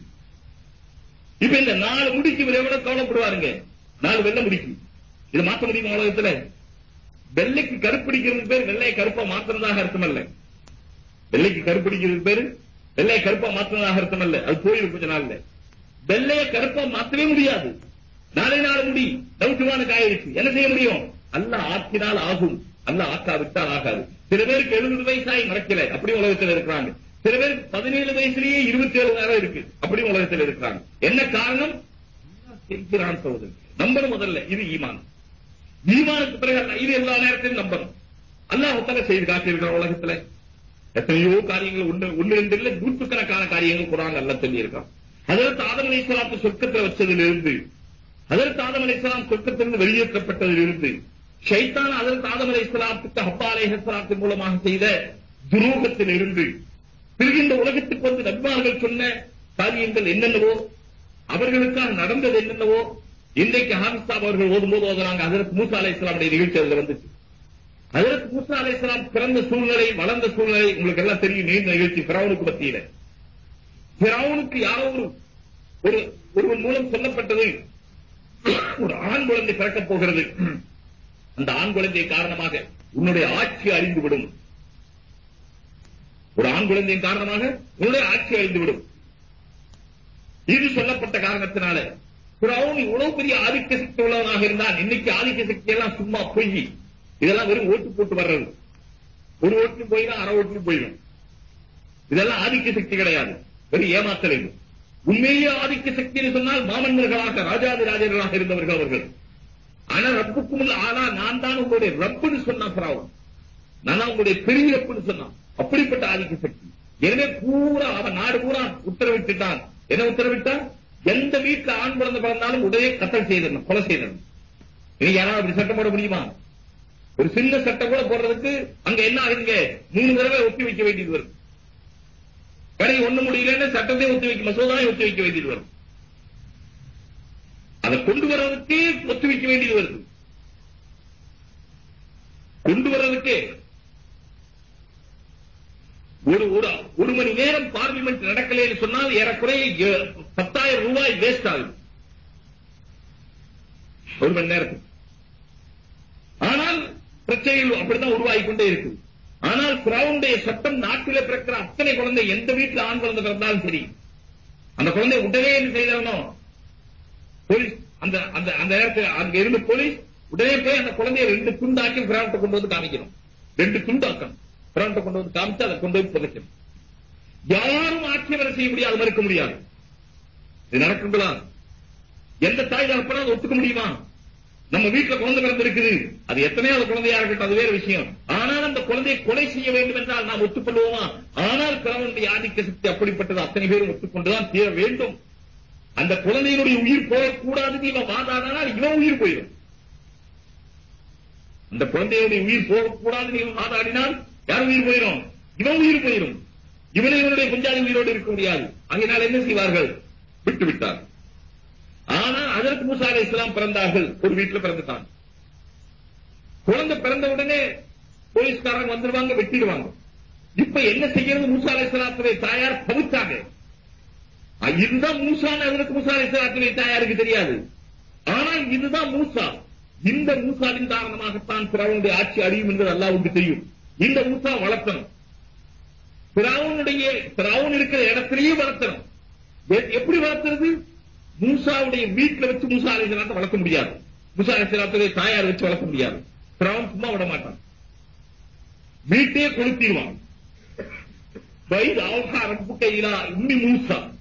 இப்ப இந்த நாலு முடிக்கு இவர் விட கவலைப்படுவாருங்க. நாலு வெள்ளை முடிக்கு. இதை மாத்த முடியுமா உலகத்துல? வெள்ளைக்கு கருப்பிடிக்கிறது பேர் வெள்ளையை கருப்பா மாத்திரதாக அர்த்தம் அல்ல வெள்ளைக்கு கருப்பிடிக்கிறது பேரு வெள்ளையை கருப்பா மாத்திரதாக அர்த்தம் அல்ல அது போயிடும் கொஞ்ச நாள்ல. வெள்ளையை கருப்பா மாத்தவே முடியாது. நாளை நாள் முடி. டவுட்டுவானுக்கு ஆயிடுச்சு. என்ன செய்ய முடியும்? அல்ல ஆக்கினால் ஆகும். அல்ல ஆக்காவிட்டால் ஆகாது. சில பேருக்கு எழுபது வயசாய் நடக்கல அப்படி உலகத்தில் இருக்கிறாங்க. சில பேர் பதினேழு வயசுலயே இருபத்தி ஏழு நேரம் இருக்கு. அப்படி உலகத்தில் இருக்கிறாங்க. என்ன காரணம்? செய்கிறான் சகோதரி நம்பணும் முதல்ல. இது ஈமான். ஈமானுக்கு பிறகு இது எல்லா நேரத்திலும் நம்பணும். அல்லாஹால செய்து காட்டியிருக்கிற உலகத்துல. எத்தனையோ காரியங்கள் ஒன்று ஒன்று ரெண்டு இல்ல நூற்றுக்கணக்கான காரியங்கள் குரான் அல்ல சொல்லி இருக்கான் அதற்கு ஆதம் அலை இஸ்லாத்து சொர்க்கத்தில் வச்சதிலிருந்து அதற்கு ஆதம் அலை இஸ்லாம் சொர்க்கத்திலிருந்து வெளியேற்றப்பட்டதிலிருந்து ஷைத்தான் அதற்கு ஆதம் அலை இஸ்லாத்துக்கு ஹப்பா அலை இஸ்லாத்தின் மூலமாக செய்த துரோகத்தில் இருந்து பிரிகின்ற இந்த உலகத்துக்கு வந்து நபிமார்கள் சொன்ன காரியங்கள் என்னென்னவோ அவர்களுக்காக நடந்தது என்னென்னவோ இன்றைக்கு ஹாமிஸ்தா அவர்கள் ஓதும்போது ஓதுறாங்க. அதற்கு மூசா அலை இஸ்லாமுடைய நிகழ்ச்சி அதுல வந்துச்சு. அதற்கு மூசா அலை இஸ்லாம் பிறந்த சூழ்நிலை வளர்ந்த சூழ்நிலை உங்களுக்கு எல்லாம் தெரியும் நீண்ட நிகழ்ச்சி பிரவுனுக்கு மத்தியில. பிரவுனுக்கு யாரோ ஒரு ஒரு ஒருவன் மூலம் சொல்லப்பட்டது. ஒரு ஆண் குழந்தை பிறக்கப் போகிறது. அந்த ஆண் குழந்தை காரணமாக உன்னுடைய ஆட்சி அழிந்துவிடும். ஒரு ஆண் குழந்தையின் காரணமாக உன்னுடைய ஆட்சி அழிந்துவிடும். இது சொல்லப்பட்ட காரணத்தினால பிரவுன் இவ்வளவு பெரிய ஆதிக்க சக்தி உள்ளவனாக இருந்தான். இன்னைக்கு ஆதிக்க சக்தி எல்லாம் சும்மா பொய் இதெல்லாம் வெறும் ஓட்டு போட்டு வர்றது. ஒரு ஓட்டு போயிடும் அரை ஓட்டு போயிடும். இதெல்லாம் ஆதிக்க சக்தி கிடையாது. வெறும் ஏமாத்தல் இது. உண்மையே ஆதிக்க சக்தின்னு சொன்னால் மாமன்னர்களாக ராஜாதி ராஜர்களாக இருந்தவர்கள் அவர்கள். ஆனா ரப்புக்கும் இல்ல ஆனா நான் தான் உங்களுடைய ரப்புன்னு சொன்னா பிராவன் நான் உங்களுடைய பெரிய ரப்புன்னு சொன்னான். அப்படிப்பட்ட ஆதிக்க சக்தி. எனவே பூரா அவன் நாடு பூரா உத்தரவிட்டுட்டான். என்ன உத்தரவிட்டான்? எந்த வீட்டுல ஆண் பிறந்த பிறந்தாலும் உடனே கத்தல் செய்திடணும் கொலை செய்திடணும். இனி யாராவது அப்படி சட்டம் போட முடியுமா? ஒரு சின்ன சட்டம் கூட போடுறதுக்கு அங்க என்ன ஆகுதுங்க? மூணு தடவை ஒத்தி வைக்க வேண்டியது வரும். கடை ஒண்ணு முடியலன்னு சட்டத்தை ஒத்தி வைக்க மசோதாவை ஒத்தி வைக்க வேண்டியது வரும். அதை கொண்டு வர்றதுக்கு ஒத்தி வைக்க வேண்டியது வருது. கொண்டு வர்றதுக்கு ஒரு ஒரு ஒரு மணி நேரம் பார்லிமெண்ட் நடக்கலைன்னு சொன்னால் ஏறக்குறைய பத்தாயிரம் ரூபாய் வேஸ்ட் ஆகுது. ஒரு மணி நேரத்துக்கு. ஆனால் பிரச்சனைகள் அப்படித்தான் உருவாகி கொண்டே இருக்கு. ஆனால் பிராவுடைய சட்டம் நாட்டில பிறக்கிற அத்தனை குழந்தை எந்த வீட்டுல ஆண் குழந்தை பிறந்தாலும் சரி அந்த குழந்தை உடனே என்ன செய்தவனும் போலீஸ் அந்த அந்த அந்த நேரத்தில் அங்க இருந்து போலீஸ் உடனே போய் அந்த குழந்தையை ரெண்டு துண்டாக்கி கிராமத்தை கொண்டு வந்து காமிக்கணும். ரெண்டு துண்டாக்கணும் பிராவத்தை கொண்டு வந்து காமிச்சு அதை கொண்டு போய் புதைக்கணும். யாரும் ஆட்சேபனை செய்ய முடியாது மறுக்க முடியாது. இது நடக்குங்களா? எந்த தாய் தகப்பனா அதை ஒத்துக்க முடியுமா? நம்ம வீட்டுல குழந்தை பிறந்து இருக்குது அது எத்தனையாவது குழந்தையா இருக்கட்டும் அது வேற விஷயம். ஆனால் அந்த குழந்தையை கொலை செய்ய வேண்டும் என்றால் நாம் ஒத்துக்கொள்வோமா? ஆனால் கிழவனுடைய ஆதிக்க சக்தி அப்படிப்பட்டது அத்தனை பேரும் ஒத்துக்கொண்டுதான் தீர வேண்டும். அந்த குழந்தையினுடைய உயிர் போகக்கூடாதுன்னு இவன் வாதாடினால் இவன் உயிர் போயிடும். அந்த குழந்தையுடைய உயிர் போகக்கூடாதுன்னு இவன் வாதாடினால் யார் உயிர் போயிடும்? இவன் உயிர் போயிடும். இவனை இவனுடைய குஞ்சாதி உயிரோடு இருக்க முடியாது. அங்கினால் என்ன செய்வார்கள்? விட்டு விட்டார். ஆனால் அதற்கு மூசா அலை இஸ்லாம் பிறந்தார்கள். ஒரு வீட்டுல பிறந்துட்டான். குழந்தை பிறந்த உடனே போலீஸ்காரங்க வந்துருவாங்க வெட்டிடுவாங்க. இப்ப என்ன செய்யறது? மூசா அலை இஸ்லாத்துடைய தாயார் பவிச்சாங்க இதுதான் மூசான்னு அதற்கு மூசா அலை தாயாருக்கு தெரியாது. ஆனால் இதுதான் மூசா. இந்த மூசாவின் காரணமாகத்தான் பிறவனுடைய ஆட்சி அழியும் என்பது அல்லாவுக்கு தெரியும். இந்த மூசா வளர்த்தணும். பிராவனுடைய பிராவன் இருக்கிற இடத்திலேயே வளர்த்தணும். எப்படி வளர்த்துறது? மூசாவுடைய வீட்டுல வச்சு மூசா அலிசலாத்தை வளர்க்க முடியாது. மூசா அலிசலாத்துடைய தாயார் வச்சு வளர்க்க முடியாது. பிராவன் சும்மா விட மாட்டான். வீட்டையே கொளுத்திடுவான். வயது அவகாரம் புக்கையிலா உம்மி மூசா.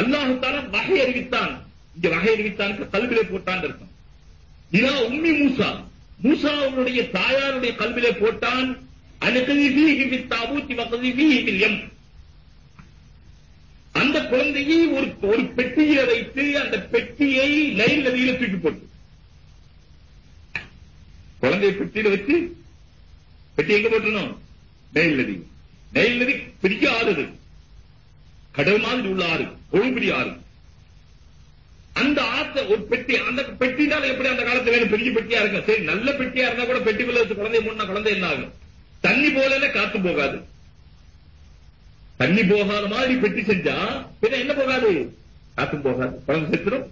அல்லாஹு தாலா வகை அறிவித்தான். இங்க வகை அறிவித்தான் கல்விலே போட்டான் இருக்கும் இலா உம்மி மூசா. மூசா அவனுடைய தாயாருடைய கல்விலே போட்டான். அந்த குழந்தையை ஒரு ஒரு பெட்டியில வைத்து அந்த பெட்டியை நைல் நதியில தூக்கி போட்டு. குழந்தையை பெட்டியில வச்சு பெட்டி எங்க போட்டணும் நெயில் நதி. நெயில் நதி பெரிய ஆறு இருக்கு கடல் மாதிரி உள்ள ஆறு ஒரு ஆறு. அந்த ஆத்தை ஒரு பெட்டி அந்த பெட்டினால எப்படி அந்த காலத்துல வேணும்? பெரிய பெட்டியா இருக்கும் சரி நல்ல பெட்டியா இருந்தா கூட பெட்டிக்குள்ள வச்சு குழந்தை மூணா குழந்தை என்ன ஆகும்? தண்ணி போல காத்து போகாது. தண்ணி போகாத மாதிரி பெட்டி செஞ்சா பின்ன என்ன போகாது? காத்து போகாது. குழந்தை செத்துரும்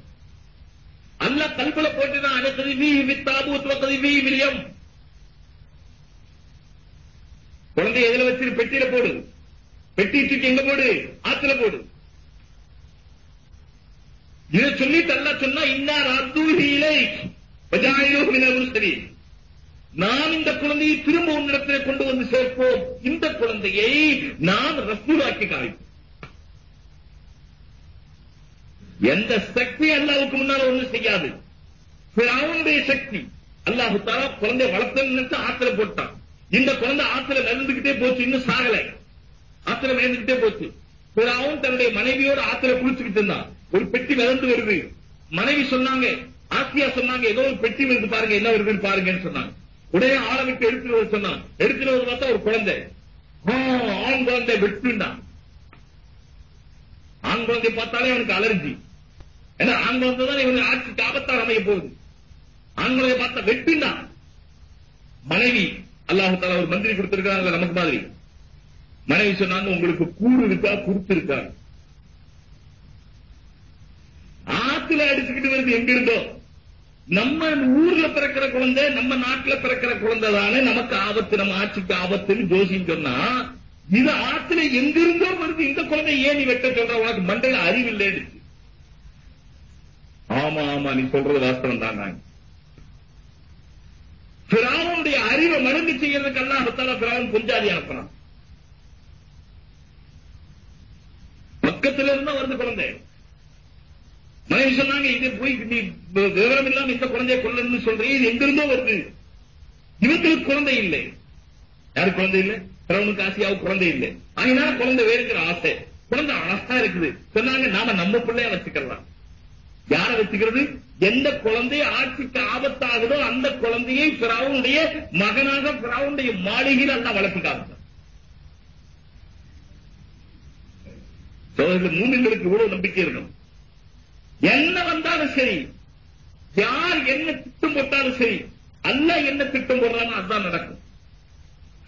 அல்ல கல்புல போட்டுதான் அனைத்து வித்தாபூத்துவ கதிவி விலியம் குழந்தை எதுல வச்சு பெட்டியில போடுது பெட்டி தூக்கி எங்க போடு? ஆத்துல போடு. இதை சொல்லி தள்ள சொன்னா இன்னார் அத்துஹீலை சரி நாம் இந்த குழந்தையை திரும்ப உன்னிடத்தில் கொண்டு வந்து சேர்ப்போம். இந்த குழந்தையை நாம் ரசூலாக்கி காமிப்போம். எந்த சக்தி அல்லாவுக்கு முன்னால ஒண்ணும் செய்யாது. அவனுடைய சக்தி. அல்லாஹு தாரா குழந்தை வளர்த்தன்னு ஆத்துல போட்டான். இந்த குழந்தை ஆத்துல நடந்துகிட்டே போச்சு இன்னும் சாகலை. ஆத்துல நடந்துகிட்டே போச்சு. பிறாவும் தன்னுடைய மனைவியோட ஆத்துல குளிச்சுக்கிட்டு இருந்தான். ஒரு பெட்டி வளர்ந்து வருது. மனைவி சொன்னாங்க ஆசியா சொன்னாங்க ஏதோ ஒரு பெட்டி வருது பாருங்க என்ன வருதுன்னு பாருங்கன்னு சொன்னாங்க. உடனே ஆளை விட்டு எடுத்துட்டு வர சொன்னான். எடுத்துட்டு வந்து பார்த்தா ஒரு குழந்தை. ஆண் குழந்தை வெட்டுண்டான். ஆண் குழந்தை பார்த்தாலே அவனுக்கு அலர்ஜி. ஏன்னா ஆண் குழந்தை தான் இவனுக்கு ஆட்சிக்கு ஆபத்தால் அமைய போகுது. ஆண் குழந்தை பார்த்தா வெட்டுண்டான். மனைவி அல்லாஹால ஒரு மந்திரி கொடுத்திருக்காங்க நமக்கு மாதிரி. மனைவி சொன்னாங்க உங்களுக்கு கூடு இருக்கா குருத்து இருக்கா? ஆத்துல அடிச்சுக்கிட்டு வருது எங்க இருந்தோ நம்ம ஊர்ல பிறக்கிற குழந்தை நம்ம நாட்டுல பிறக்கிற குழந்தை தானே நமக்கு ஆபத்து நம்ம ஆட்சிக்கு ஆபத்துன்னு ஜோசியம் சொன்னா இது ஆத்துல எங்க இருந்தோ வருது இந்த குழந்தை ஏன் நீ வெட்ட சொல்ற? உனக்கு மண்டையில அறிவு இல்லைன்னு. ஆமா ஆமா நீ சொல்றது வாஸ்தவம் தான் நான். அறிவை மருந்து செய்யறதுக்கு அல்லாஹத்தால பிராவன் கொஞ்சாதி அனுப்புறான். பக்கத்துல இருந்தா வருது குழந்தை. மனைவி சொன்னாங்க இது போய் நீ விவரம் இல்லாம இந்த குழந்தைய கொல்லணும்னு சொல்றீங்க இது எங்கிருந்தோ வருது. இவங்களுக்கு குழந்தை இல்லை. யாரு குழந்தை இல்லை? பிரவனுக்கு ஆசையாவும் குழந்தை இல்லை. அதனால குழந்தை வேறுங்கிற ஆசை. குழந்தை அழகா இருக்குது. சொன்னாங்க நாம நம்ம பிள்ளைய வச்சுக்கலாம். யார வச்சுக்கிறது? எந்த குழந்தை ஆட்சிக்கு ஆபத்தாகுதோ அந்த குழந்தையை பிராவுடைய மகனாக பிராவுடைய மாளிகையில் அல்ல வளர்த்துக்காங்க மூமின்களுக்கு இவ்வளவு நம்பிக்கை இருக்கும் என்ன வந்தாலும் சரி யார் என்ன திட்டம் போட்டாலும் சரி அல்ல என்ன திட்டம் போடுறானோ அதுதான் நடக்கும்.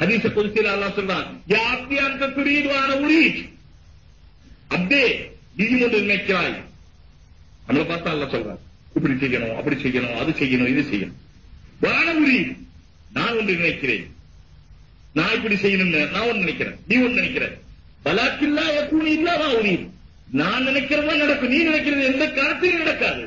ஹதீச குறிச்சியில் அல்லா சொல்றான் யாத்தி அந்த துரியவான உரி அப்படியே நீதிமன்றம் நினைக்கிறாய். நம்மளை பார்த்தா அல்ல சொல்றான் இப்படி செய்யணும் அப்படி செய்யணும் அது செய்யணும் இது செய்யணும். வான உரி நான் ஒன்று நினைக்கிறேன். நான் இப்படி செய்யணும் நான் ஒன்று நினைக்கிறேன் நீ ஒன்று நினைக்கிறேன் பலாக்கில்லா எப்பூனி இல்லாம உரியும் நான் நினைக்கிறதா நடக்கும். நீ நினைக்கிறது எந்த காலத்திலும் நடக்காது.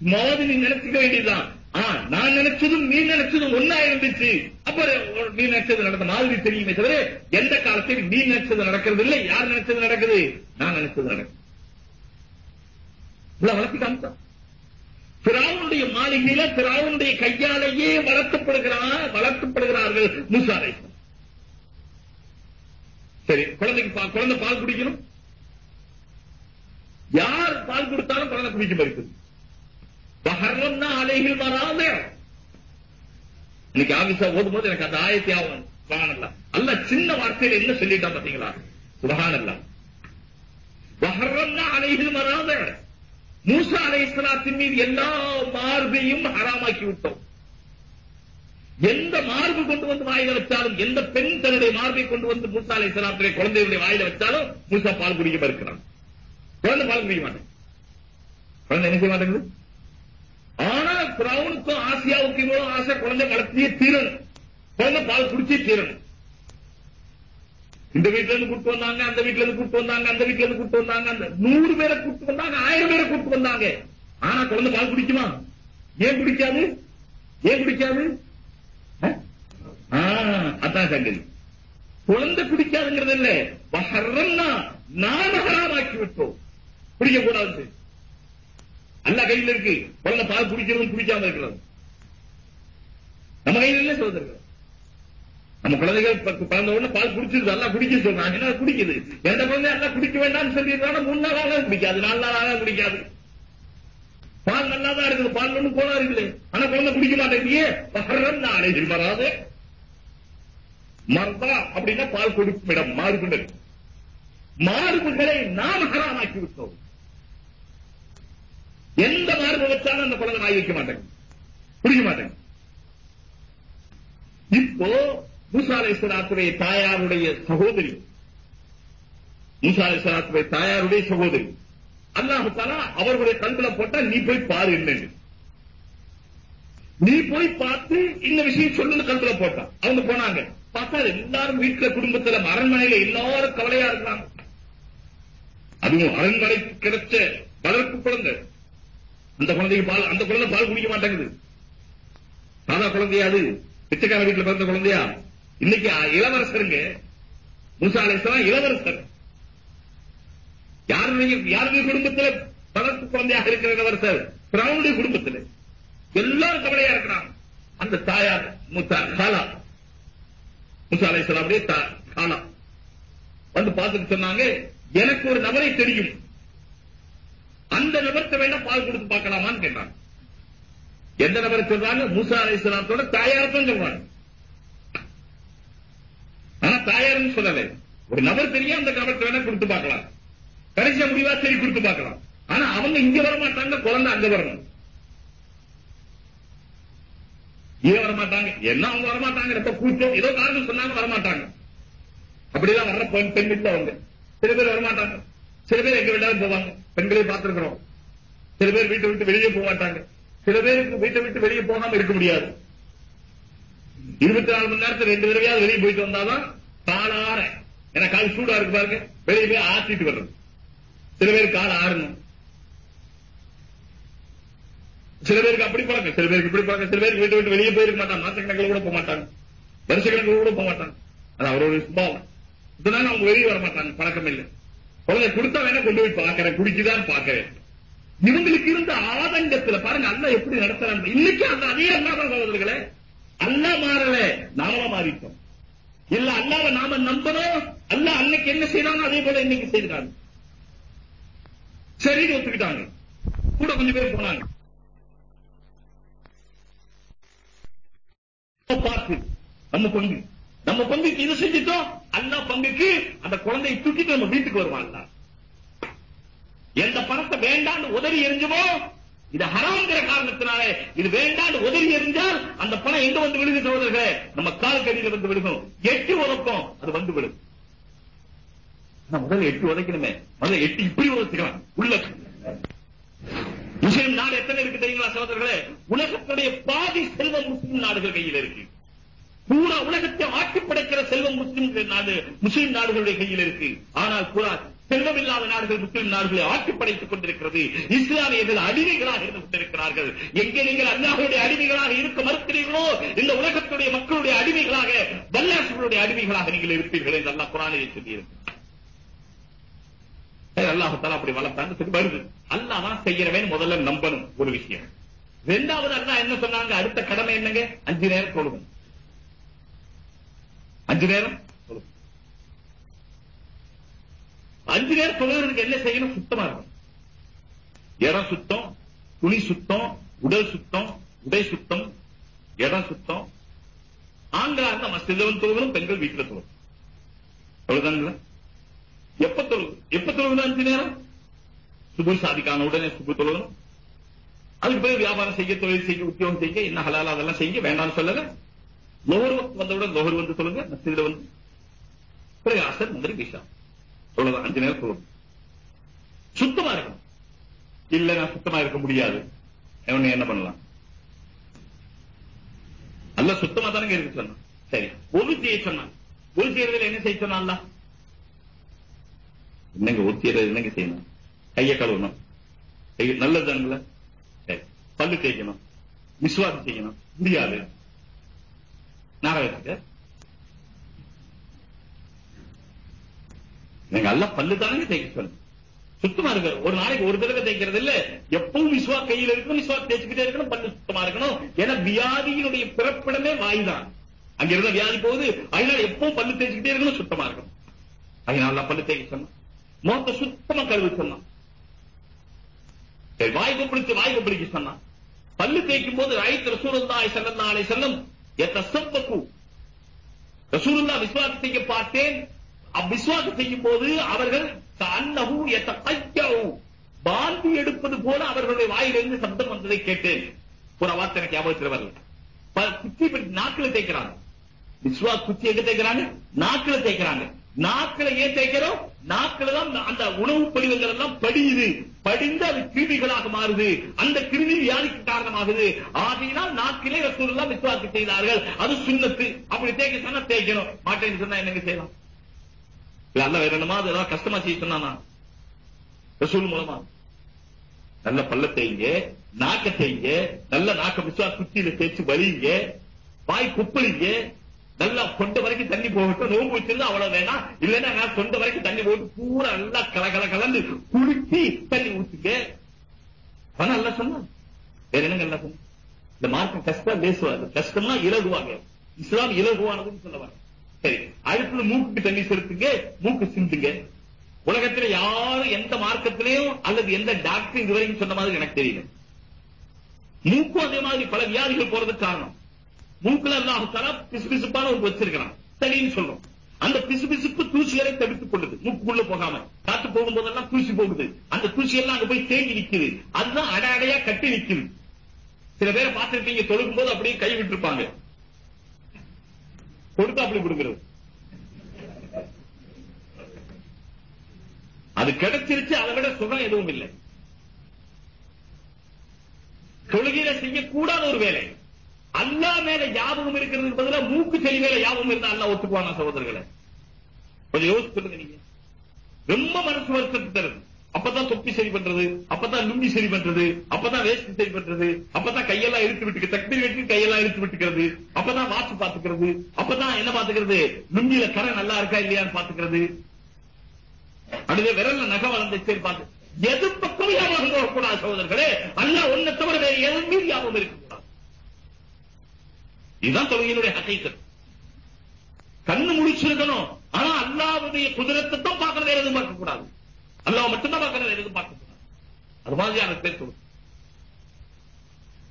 சும்மாவது நீ நினைச்சுக்க வேண்டியதுதான். ஆ நான் நினைச்சதும் நீ நினைச்சதும் ஒன்னா இருந்துச்சு அப்புறம் நீ நினைச்சது நடந்த மாதிரி தெரியுமே தவிர எந்த காலத்தில் நீ நினைச்சது நடக்கிறது இல்லை யார் நினைச்சது நடக்குது? நான் நினைச்சது நடக்குது. வளர்த்தி காமிச்சான் பிராவுடைய மாளிகையில பிராவுடைய கையாலேயே வளர்த்தப்படுகிறார் வளர்த்தப்படுகிறார்கள் மூசாரை சரி குழந்தைக்கு குழந்தை பால் குடிக்கணும். யார் பால் கொடுத்தாலும் குழந்தை குடிக்க மறுக்குது. வஹர்ரம்னா அலைகள் வராத இன்னைக்கு ஆபீஸா ஓடும் போது எனக்கு அந்த ஆயத்தி ஆகும் அல்ல சின்ன வார்த்தையில என்ன சொல்லிட்டா பாத்தீங்களா சுபஹானல்லா. வஹர்ரம்னா அலைகள் வராத மூசா அலை இஸ்லாத்தின் மீது எல்லா மார்பையும் ஹராமாக்கி விட்டோம். எந்த மார்பு கொண்டு வந்து வாயில வச்சாலும் எந்த பெண் தன்னுடைய மார்பை கொண்டு வந்து மூசா அலை இஸ்லாத்துடைய குழந்தையுடைய வாயில வச்சாலும் மூசா பால் குடிக்க இருக்கிறான் குழந்தை பால் குடிக்க மாட்டேன். குழந்தை என்ன செய்ய மாட்டேங்குது? ஆனா பிரவுனுக்கும் ஆசியாவுக்கு இவ்வளவு ஆசை குழந்தை வளர்த்தியே தீரணும். குழந்தை பால் குடிச்சே தீரணும். இந்த வீட்டுல இருந்து கூட்டு வந்தாங்க அந்த வீட்டுல இருந்து கூட்டு வந்தாங்க அந்த வீட்டுல இருந்து கூட்டு வந்தாங்க அந்த நூறு பேரை கூட்டு வந்தாங்க ஆயிரம் பேரை கூட்டு வந்தாங்க. ஆனா குழந்தை பால் குடிக்குமா? ஏன் குடிக்காது? ஏன் குடிக்காது? அதான் சங்கதி. குழந்தை குடிக்காதுங்கிறது இல்ல வஹர்ரன்னா நாம ஹராமாக்கி விட்டோம் குடிக்க கூடாது. அல்ல கையில் இருக்கு. குழந்தை பால் குடிக்கிறதும் குடிக்காம இருக்கிறது. நம்ம கையில் இல்ல சோதர்கள் நம்ம குழந்தைகள் பிறந்த உடனே பால் குடிச்சிருது. எல்லாம் குடிக்க சொல்றாங்க என்ன குடிக்குது? எந்த குழந்தை எல்லாம் குடிக்க வேண்டாம்னு சொல்லிடுறாங்க மூணு நாளாக குடிக்காது. நாலு நாளாக குடிக்காது. பால் நல்லா தான் இருக்குது. பால் ஒண்ணு போனா இருக்குது ஆனா குழந்தை குடிக்க மாட்டேங்குது. வர்றன் நாளை வராது மர்தா அப்படின்னா பால் கொடுக்கும் இடம் மார்புகள் மார்புகளை நாம் ஹராமாக்கி விட்டோம். எந்த மார்பு வச்சாலும் அந்த குழந்தை நாய் வைக்க மாட்டேங்க. குடிக்க மாட்டேங்க. இப்போ முசாலேஸ்வராத்துடைய தாயாருடைய சகோதரி முசாலேஸ்வராத்துடைய தாயாருடைய சகோதரி அல்லாஹு அவர்களுடைய கண்களை போட்டா நீ போய் பாரு என்ன நீ போய் பார்த்து இந்த விஷயம் சொல்லுன்னு கண்களை போட்டான் அவங்க போனாங்க. பார்த்தா எல்லாரும் வீட்டுல குடும்பத்துல அரண்மனையில எல்லாரும் கவலையா இருக்கிறாங்க அதுவும் அரண்மனை கிடைச்ச வளர்ப்பு குழந்தை. அந்த குழந்தைக்கு பால் அந்த குழந்தை பால் குடிக்க மாட்டேங்குது. சாதா குழந்தையா அது? பிச்சைக்கார வீட்டுல பிறந்த குழந்தையா? இன்னைக்கு இளவரசருங்க. முசா இளவரசர். யாருடைய யாருடைய குடும்பத்தில் வளர்ப்பு குழந்தையாக இருக்கிற இளவரசர்? பிராவுடைய குடும்பத்தில். எல்லாரும் கவலையா இருக்கிறாங்க. அந்த தாயார் மூத்தார் காலா முசா அலிஸ்லாமுடைய காலா வந்து பார்த்துட்டு சொன்னாங்க எனக்கு ஒரு நபரை தெரியும். அந்த நபர்த்த வேணா பால் கொடுத்து பார்க்கலாமான்னு கேட்டாங்க. எந்த நபர் சொல்றாங்க? மூசா அலிஸ்லாத்தோட தாயார் தான் சொல்றாங்க. ஆனா தாயாருன்னு சொல்லலை. ஒரு நபர் தெரியும் அந்த நபர்த்த வேணா கொடுத்து பார்க்கலாம். கடைசியா முடிவா சரி கொடுத்து பார்க்கலாம். ஆனா அவங்க இங்க வர மாட்டாங்க குழந்தை அங்க வரணும். ஏன் வர மாட்டாங்க என்ன அவங்க வர மாட்டாங்க எப்ப கூட்டம் ஏதோ காரணம் சொன்னாங்க வர மாட்டாங்க அப்படிதான் வர்ற பெண் பெண் வீட்டுல அவங்க சில பேர் வர மாட்டாங்க சில பேர் எங்க வேண்டாலும் போவாங்க. பெண்களை பார்த்திருக்கிறோம். சில பேர் வீட்டை விட்டு வெளியே போக மாட்டாங்க. சில பேருக்கு வீட்டை விட்டு வெளியே போகாம இருக்க முடியாது. இருபத்தி நாலு மணி நேரத்துல ரெண்டு தடவையாவது வெளியே போயிட்டு வந்தாதான் காலார ஏன்னா கால் சூடா இருக்கு பாருங்க. வெளியே போய் ஆத்திட்டு வர்றது. சில பேர் கால் ஆறணும். சில பேருக்கு அப்படி பழக்கம் சில பேருக்கு இப்படி பழக்கம் சில பேருக்கு வீட்டு விட்டு வெளியே போயிருக்க மாட்டாங்க மாசக்கணக்கில் கூட போக மாட்டாங்க. வருஷக்கணக்கில் கூட போக மாட்டாங்க. அது அவரோட சுபாவம். இதனால அவங்க வெளியே வர மாட்டாங்க பழக்கம் இல்லை. குழந்தை கொடுத்தா வேணா கொண்டு போய் பாக்குறேன் குடிச்சுதான் பாக்குறேன் இவங்களுக்கு இருந்த ஆதங்கத்துல பாருங்க அல்ல எப்படி நடத்துறாங்க. இன்னைக்கு அந்த அதே அல்லாத சகோதரர்களே அல்லா மாறல நாம மாறிட்டோம். இல்ல அல்லாத நாம நம்பணும். அல்ல அன்னைக்கு என்ன செய்யறாங்க அதே போல இன்னைக்கு செய்யறாங்க சரி ஒத்துக்கிட்டாங்க. கூட கொஞ்சம் பேர் போனாங்க. பார்த்து நம்ம பங்கு. நம்ம பங்குக்கு இது செஞ்சுட்டோம். அல்லா பங்குக்கு அந்த குழந்தையை தூக்கிட்டு நம்ம வீட்டுக்கு வருவான் எந்த பணத்தை வேண்டான்னு உதவி எரிஞ்சுமோ இது ஹராம்ங்கிற காரணத்தினால இது வேண்டான்னு உதவி எறிஞ்சால் அந்த பணம் எங்க வந்து விழுது சோதர்களே நம்ம கால் கடியில வந்து விழுகும். எட்டு உதக்கும் அது வந்து விழும். முதல்ல எட்டு உதைக்கணுமே. முதல்ல எட்டு இப்படி உதச்சிக்கலாம். உள்ள. முஸ்லிம் நாடு எத்தனை இருக்கு தெரியுங்களா சகோதரர்களே? உலகத்துடைய பாதி செல்வம் முஸ்லிம் நாடுகள் கையில் இருக்கு. பூரா உலகத்தை ஆட்சி படைக்கிற செல்வம் முஸ்லிம் நாடு முஸ்லிம் நாடுகளுடைய கையில் இருக்கு. ஆனால் பூரா செல்வம் இல்லாத நாடுகள் முஸ்லிம் நாடுகளை ஆட்சி படைத்துக் கொண்டிருக்கிறது. இஸ்லாமியர்கள் அடிமைகளாக இருந்து கொண்டிருக்கிறார்கள். எங்கே நீங்கள் அல்லாஹுடைய அடிமைகளாக இருக்க மறுக்கிறீர்களோ இந்த உலகத்துடைய மக்களுடைய அடிமைகளாக வல்லாசுகளுடைய அடிமைகளாக நீங்கள் இருப்பீர்கள் என்று அல்லாஹ் குரானை சொல்லியிருக்கிறார் அல்லாஹத்தால் அப்படி வளர்த்தாங்க வருது. அல்லா தான் செய்யறவன் முதல்ல நம்பணும் ஒரு விஷயம். ரெண்டாவது அல்லா என்ன சொன்னாங்க? அடுத்த கடமை என்னங்க? அஞ்சு நேரம் தொழுகும். அஞ்சு நேரம் அஞ்சு நேரம் தொழுகிறதுக்கு என்ன செய்யணும்? சுத்தமா இருக்கும் இடம் சுத்தம் துணி சுத்தம் உடல் சுத்தம் உடை சுத்தம் இடம் சுத்தம். ஆண்களா இருந்தா மஸ்தில தொழுகணும் பெண்கள் வீட்டுல தொழுகும் அவ்வளவுதாங்களா எப்ப தொழுகு? எப்ப தொழுகுது அஞ்சு நேரம்? சுபு சாதிக்கான உடனே சுபு தொழுகணும். அதுக்கு பிறகு வியாபாரம் செய்ய தொழில் செய்ய உத்தியோகம் செய்ய என்ன ஹலால அதெல்லாம் செய்ய வேண்டாம்னு சொல்லல. லோகர் வந்தவுடன் லோகர் வந்து சொல்லுங்க மசிதில வந்து. பிறகு அசர் மந்திரி விஷா அவ்வளவுதான் அஞ்சு நேரம் சொல்லுங்க சுத்தமா இருக்கணும். இல்ல நான் சுத்தமா இருக்க முடியாது. என்ன பண்ணலாம்? அல்ல சுத்தமா தானே இருக்கு சொன்னான். சரி ஒரு செய்ய சொன்னான். ஒரு செய்யறதுல என்ன செய்ய சொன்னான்ல? என்னங்க ஒத்தியறது என்னங்க செய்யணும்? கைய கழுவணும். நல்லது பல்லு தேய்க்கணும். விசுவாசம் செய்யணும். முடியாது நாடகத்துக்கு நீங்க எல்லாம் பல்லு தானங்க தேய்க்க சொல்லணும். சுத்தமா இருக்க ஒரு நாளைக்கு ஒரு தடவை தேய்க்கிறது இல்ல. எப்பவும் விஸ்வா கையில் இருக்கணும் விஸ்வா தேய்ச்சிக்கிட்டே இருக்கணும் பல்லு சுத்தமா இருக்கணும். ஏன்னா வியாதியினுடைய பிறப்பிடமே வாய் தான். அங்க இருந்த வியாதி போகுது. அதனால எப்பவும் பல்லு தேய்ச்சிக்கிட்டே இருக்கணும் சுத்தமா இருக்கணும். அதனால பல்லு தேய்க்க சொன்னோம். மோத்த சுத்தமா கழுவி சொன்னோம். வாய் கொப்பளிச்சு வாய் கொப்பளிக்க சொன்னான். பல்லு தேய்க்கும் போது ஐத்து ரசூலுல்லாஹி ஸல்லல்லாஹு அலைஹி எத்த எத்தசப்பகு ரசூருந்தா விஸ்வாசம் செய்ய பார்த்தேன். அவ்விஸ்வாசம் செய்யும் போது அவர்கள் அன்னகு எத்த கையவு பாந்தி எடுப்பது போல அவர்களுடைய வாயிலிருந்து சப்தம் வந்ததை கேட்டேன். ஒரு வார்த்தை எனக்கு ஞாபகத்தில் வரல. குச்சி நாக்கில் தேய்க்கிறாங்க. விஸ்வாஸ் குச்சி எங்க தேய்க்கிறாங்க? நாக்கில் தேய்க்கிறாங்க. நாக்கில் ஏன் தேய்க்கிறோம்? நாக்கில தான் அந்த உணவு பொழிவுகள் எல்லாம் படியுது. படிந்து அது கிருமிகளாக மாறுது. அந்த கிருமி வியாதிக்கு காரணமாகுது. ஆகையினால் நாக்கிலே ரசூல்லா விசுவாசி செய்தார்கள். அது சுண்ணத்து. அப்படி தேய்க்க சொன்னா தேய்க்கணும். மாட்டேன்னு சொன்னா என்னங்க செய்யலாம்? அல்ல வேற அது ஏதாவது கஷ்டமா செய்ய சொன்னானா? ரசூல் மூலமா? நல்ல பல்ல தேய்ங்க நாக்க தேய்ங்க நல்ல நாக்க விசுவா குச்சியில தேய்ச்சி வலிங்க வாய் குப்பளிங்க நல்லா கொண்ட வரைக்கும் தண்ணி போகட்டும் நோம்பு வச்சிருந்தா அவ்வளவு வேணாம் இல்லைன்னா நான் கொண்ட வரைக்கும் தண்ணி போட்டு பூரா நல்லா கலகல கலந்து குளிச்சு தண்ணி ஊத்துக்க நல்லா சொன்னா வேற என்னங்க நல்லா சொன்ன இந்த மார்க்கம் கஷ்டம் பேசுவாங்க. கஷ்டம்னா இலகுவாங்க. இஸ்லாம் இலகுவானதுன்னு சொல்லுவாங்க. சரி அடுத்தது மூக்குக்கு தண்ணி செலுத்துங்க மூக்கு சிந்துங்க. உலகத்துல யாரும் எந்த மார்க்கத்திலையும் அல்லது எந்த டாக்டர் இதுவரைக்கும் சொன்ன மாதிரி எனக்கு தெரியல. மூக்கும் அதே மாதிரி பல வியாதிகள் போறதுக்கு காரணம். மூக்குல அல்லாஹால பிசுபிசுப்பான ஒன்று வச்சிருக்கிறான். சரின்னு சொல்றோம். அந்த பிசுபிசுப்பு தூசிகளை தவித்துக் கொள்ளுது. மூக்குள்ள போகாம காத்து போகும்போதெல்லாம் தூசி போகுது. அந்த தூசி எல்லாம் அங்க போய் தேங்கி நிக்குது அதுதான் அட அடையா கட்டி நிக்குது சில பேரை பார்த்திருப்பீங்க தொழுகும் போது அப்படியே கை விட்டுருப்பாங்க. கொடுத்தா அப்படி கொடுக்கிறது. அது கிடைச்சிருச்சு அதை விட சுகம் எதுவும் இல்லை. தொழுகையில செய்யக்கூடாத ஒரு வேலை. அல்லா மேல ஞாபகம் இருக்கிறதுக்கு பதிலா மூக்கு செடி மேல ஞாபகம் இருந்தா அல்லா ஒத்துக்குவானா சகோதரர்களை? கொஞ்சம் யோசிச்சு நீங்க. ரொம்ப மனசு வருத்தத்தை தருது அப்பதான் தொப்பி சரி பண்றது அப்பதான் லுங்கி சரி பண்றது அப்பதான் வேஷ்டி சரி பண்றது அப்பதான் கையெல்லாம் இழுத்து விட்டு தக்பீர் வெட்டி கையெல்லாம் இழுத்து விட்டுக்கிறது அப்பதான் வாட்ச் பாத்துக்கிறது அப்பதான் என்ன பாத்துக்கிறது லுங்கில கரை நல்லா இருக்கா இல்லையான்னு பாத்துக்கிறது அடுத்த விரல்ல நகை வளர்ந்து சரி பார்த்து. எது பக்கம் ஞாபகம் வரக்கூடாது சகோதரர்களே. அல்ல ஒன்ன தவிர வேற எதுவுமே ஞாபகம் இருக்கு. இதுதான் தொழுகையினுடைய ஹசைக்கல் கண்ணு முடிச்சிருக்கணும். ஆனா அல்லாவுடைய குதிரத்தை தான் பார்க்கறது வேற எதுவும் பார்க்க கூடாது அல்லாஹ் மட்டும்தான் பார்க்கறது வேற எதுவும் பார்க்க கூடாது அது மாதிரியான பேர் தொழுகை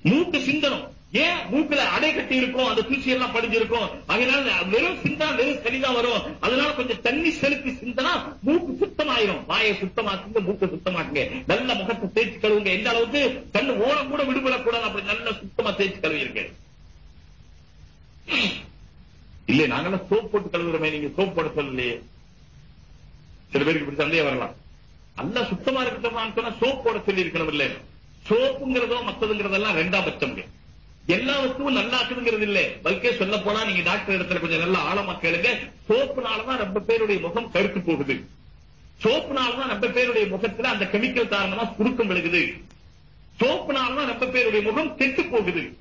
மூக்கு சிந்தனம். ஏன் மூக்குல அடை கட்டி இருக்கும் அந்த தூசி எல்லாம் படிஞ்சிருக்கும். அதனால வெறும் சிந்தா வெறும் சளிதான் வரும். அதனால கொஞ்சம் தண்ணி செலுத்தி சிந்தனா மூக்கு சுத்தமாயிரும். வாயை சுத்தமாக்குங்க மூக்கு சுத்தமாக்குங்க. நல்ல முகத்தை தேய்ச்சி கழுவுங்க. எந்த அளவுக்கு கண்ணு ஓரம் கூட விடுபடக்கூடாது. அப்படி நல்ல சுத்தமா தேய்ச்சி கழுவிருக்கேன் இல்ல நாங்கெல்லாம் சோப் போட்டு கழுவுறோமே நீங்க சோப் போட சொல்லலையே. சில பேருக்கு இப்படி சந்தேகம் வரலாம். அல்ல சுத்தமா இருக்கட்டும் சொன்னா சோப் போட சொல்லி இருக்கணும் இல்ல. சோப்புங்கிறதோ மத்ததுங்கிறதெல்லாம் ரெண்டாம் பட்சம் எல்லா வஸ்துவும் நல்லா இருக்குதுங்கிறது இல்ல. பல்கே சொல்ல போனா நீங்க டாக்டர் இடத்துல கொஞ்சம் நல்லா ஆழமா கேளுங்க. சோப்புனாலதான் ரொம்ப பேருடைய முகம் கருத்து போகுது. சோப்புனாலதான் ரொம்ப பேருடைய முகத்துல அந்த கெமிக்கல் காரணமா சுருக்கம் விழுகுது. சோப்புனாலதான் ரொம்ப பேருடைய முகம் கெட்டு போகுது.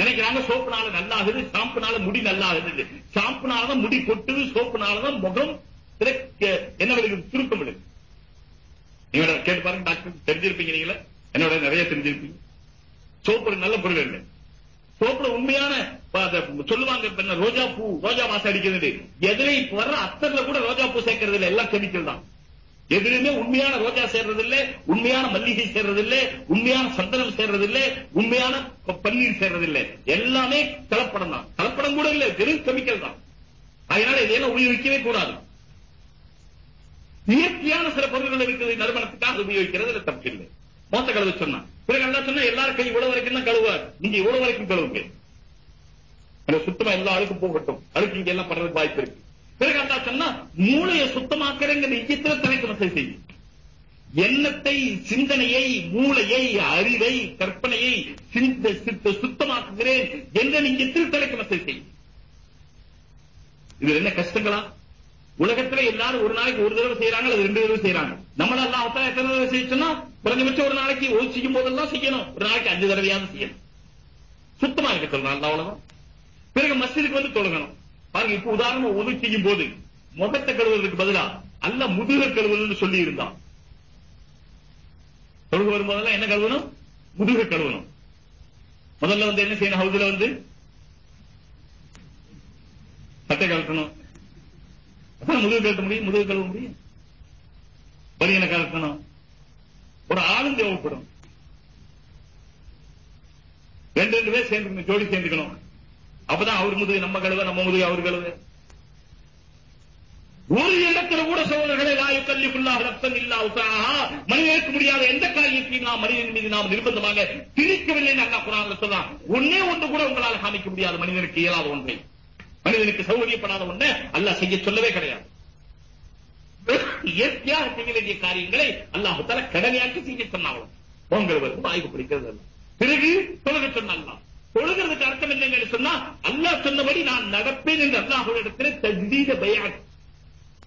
நினைக்கிறாங்க சோப்புனால நல்லாகுது ஷாம்புனால முடி நல்லா ஆகுது ஷாம்புனாலதான் முடி கொட்டுது சோப்புனாலதான் முகம் என்ன விழுகுது சுருக்கம் விழுகுது நீங்க கேட்டு பாருங்க டாக்டர் தெரிஞ்சிருப்பீங்க நீங்களே? என்னோட நிறைய தெரிஞ்சிருப்பீங்க. சோப்பு நல்ல பொருள் இல்லை. சோப்புல உண்மையான சொல்லுவாங்க என்ன ரோஜா பூ ரோஜா வாசம் அடிக்கிறது. எதிரை வர்ற அத்தர்ல கூட ரோஜா பூ சேர்க்கறது இல்லை எல்லாம் கெமிக்கல் தான். எதுலையுமே உண்மையான ரோஜா சேர்றது இல்ல உண்மையான மல்லிகை சேர்றது இல்ல உண்மையான சந்தனம் சேர்றது இல்ல உண்மையான பன்னீர் சேர்றது இல்ல எல்லாமே கலப்படம் தான். கலப்படம் கூட இல்ல வெறும் கெமிக்கல் தான். அதனால இதையெல்லாம் உபயோகிக்கவே கூடாது. இயற்கையான சில பொருள்கள் இருக்கிறது நறுமணத்துக்காக உபயோகிக்கிறது தப்பு இல்லை. மோத்த கழுவு சொன்னா. பிறகு என்ன சொன்னா எல்லாரும் கை இவ்வளவு வரைக்கும் தான் கழுவார் நீங்க இவ்வளவு வரைக்கும் கழுவுங்க. சுத்தமா எல்லா அழுக்கு போகட்டும். அழுக்கு இங்க எல்லாம் பண்றதுக்கு வாய்ப்பு இருக்கு. பிறகு அல்லா சொன்னா மூளையை சுத்தமாக்குறங்கிற நிச்சயத்தில் தலைக்கு மசை செய்யும் எண்ணத்தை சிந்தனையை மூளையை அறிவை கற்பனையை சுத்தமாக்குகிறேன் என்ற நிச்சயத்தில் தலைக்கு மசை செய்யும் இது என்ன கஷ்டங்களா? உலகத்துல எல்லாரும் ஒரு நாளைக்கு ஒரு தடவை செய்யறாங்க அது ரெண்டு தடவை செய்யறாங்க நம்மள எல்லாம் எத்தனை தடவை செய்ய குறைஞ்சபட்சம் ஒரு நாளைக்கு ஒரு செய்யும் போதெல்லாம் செய்யணும். ஒரு நாளைக்கு அஞ்சு தடவையாவது செய்யணும். சுத்தமா இருக்க சொல்லணும் அவ்வளவுதான் பிறகு மசிதுக்கு வந்து தொழுகணும். பாருங்க இப்ப உதாரணம் உதவி செய்யும் போது முகத்தை கழுவுறதுக்கு பதிலா அல்ல முதுக கழுவுன்னு சொல்லி இருந்தான் தொழுக வரும்போதெல்லாம் என்ன கழுவணும்? முதுக கழுவணும். முதல்ல வந்து என்ன செய்யணும்? ஹவுதுல வந்து சட்டை கழட்டணும். முதுகு கழட்ட முடியும் முதுகு கழுவ முடியும். பலியனை கழட்டணும். ஒரு ஆளும் தேவைப்படும். ரெண்டு ரெண்டு பேர் சேர்ந்துக்கணும் ஜோடி சேர்ந்துக்கணும். அப்பதான் அவர் முதுகு நம்ம கழுவ நம்ம முதுகு அவர் கழுவ. ஒரு இடத்துல கூட சோழர்களை வாயு கல்வி புல்லாக ரத்தம் இல்லா மனிதனுக்கு முடியாத எந்த காரியத்தையும் நாம் மனிதன் மீது நாம் நிர்பந்தமாக திணிக்கவில்லை அல்லா குரான் சொல்லலாம் ஒன்னே ஒன்று கூட உங்களால் காமிக்க முடியாது. மனிதனுக்கு இயலாத ஒன்றை. மனிதனுக்கு சௌகரியப்படாத ஒன்றை. அல்லாஹ் செய்ய சொல்லவே கிடையாது. இயற்கையாக செய்ய வேண்டிய காரியங்களை அல்லாஹு தல கடமையாக்கி செய்ய சொன்னாலும் பொங்கல் வாய்ப்பு பிடிக்கிறது பிறகு தொழுக சொன்னான் தொழுகிறதுக்கு அர்த்தம் என்னன்னு சொன்னா அல்லாஹ் சொன்னபடி நான் நடப்பேன் என்று அல்லாஹுடைய தஜ்தீத பயான்.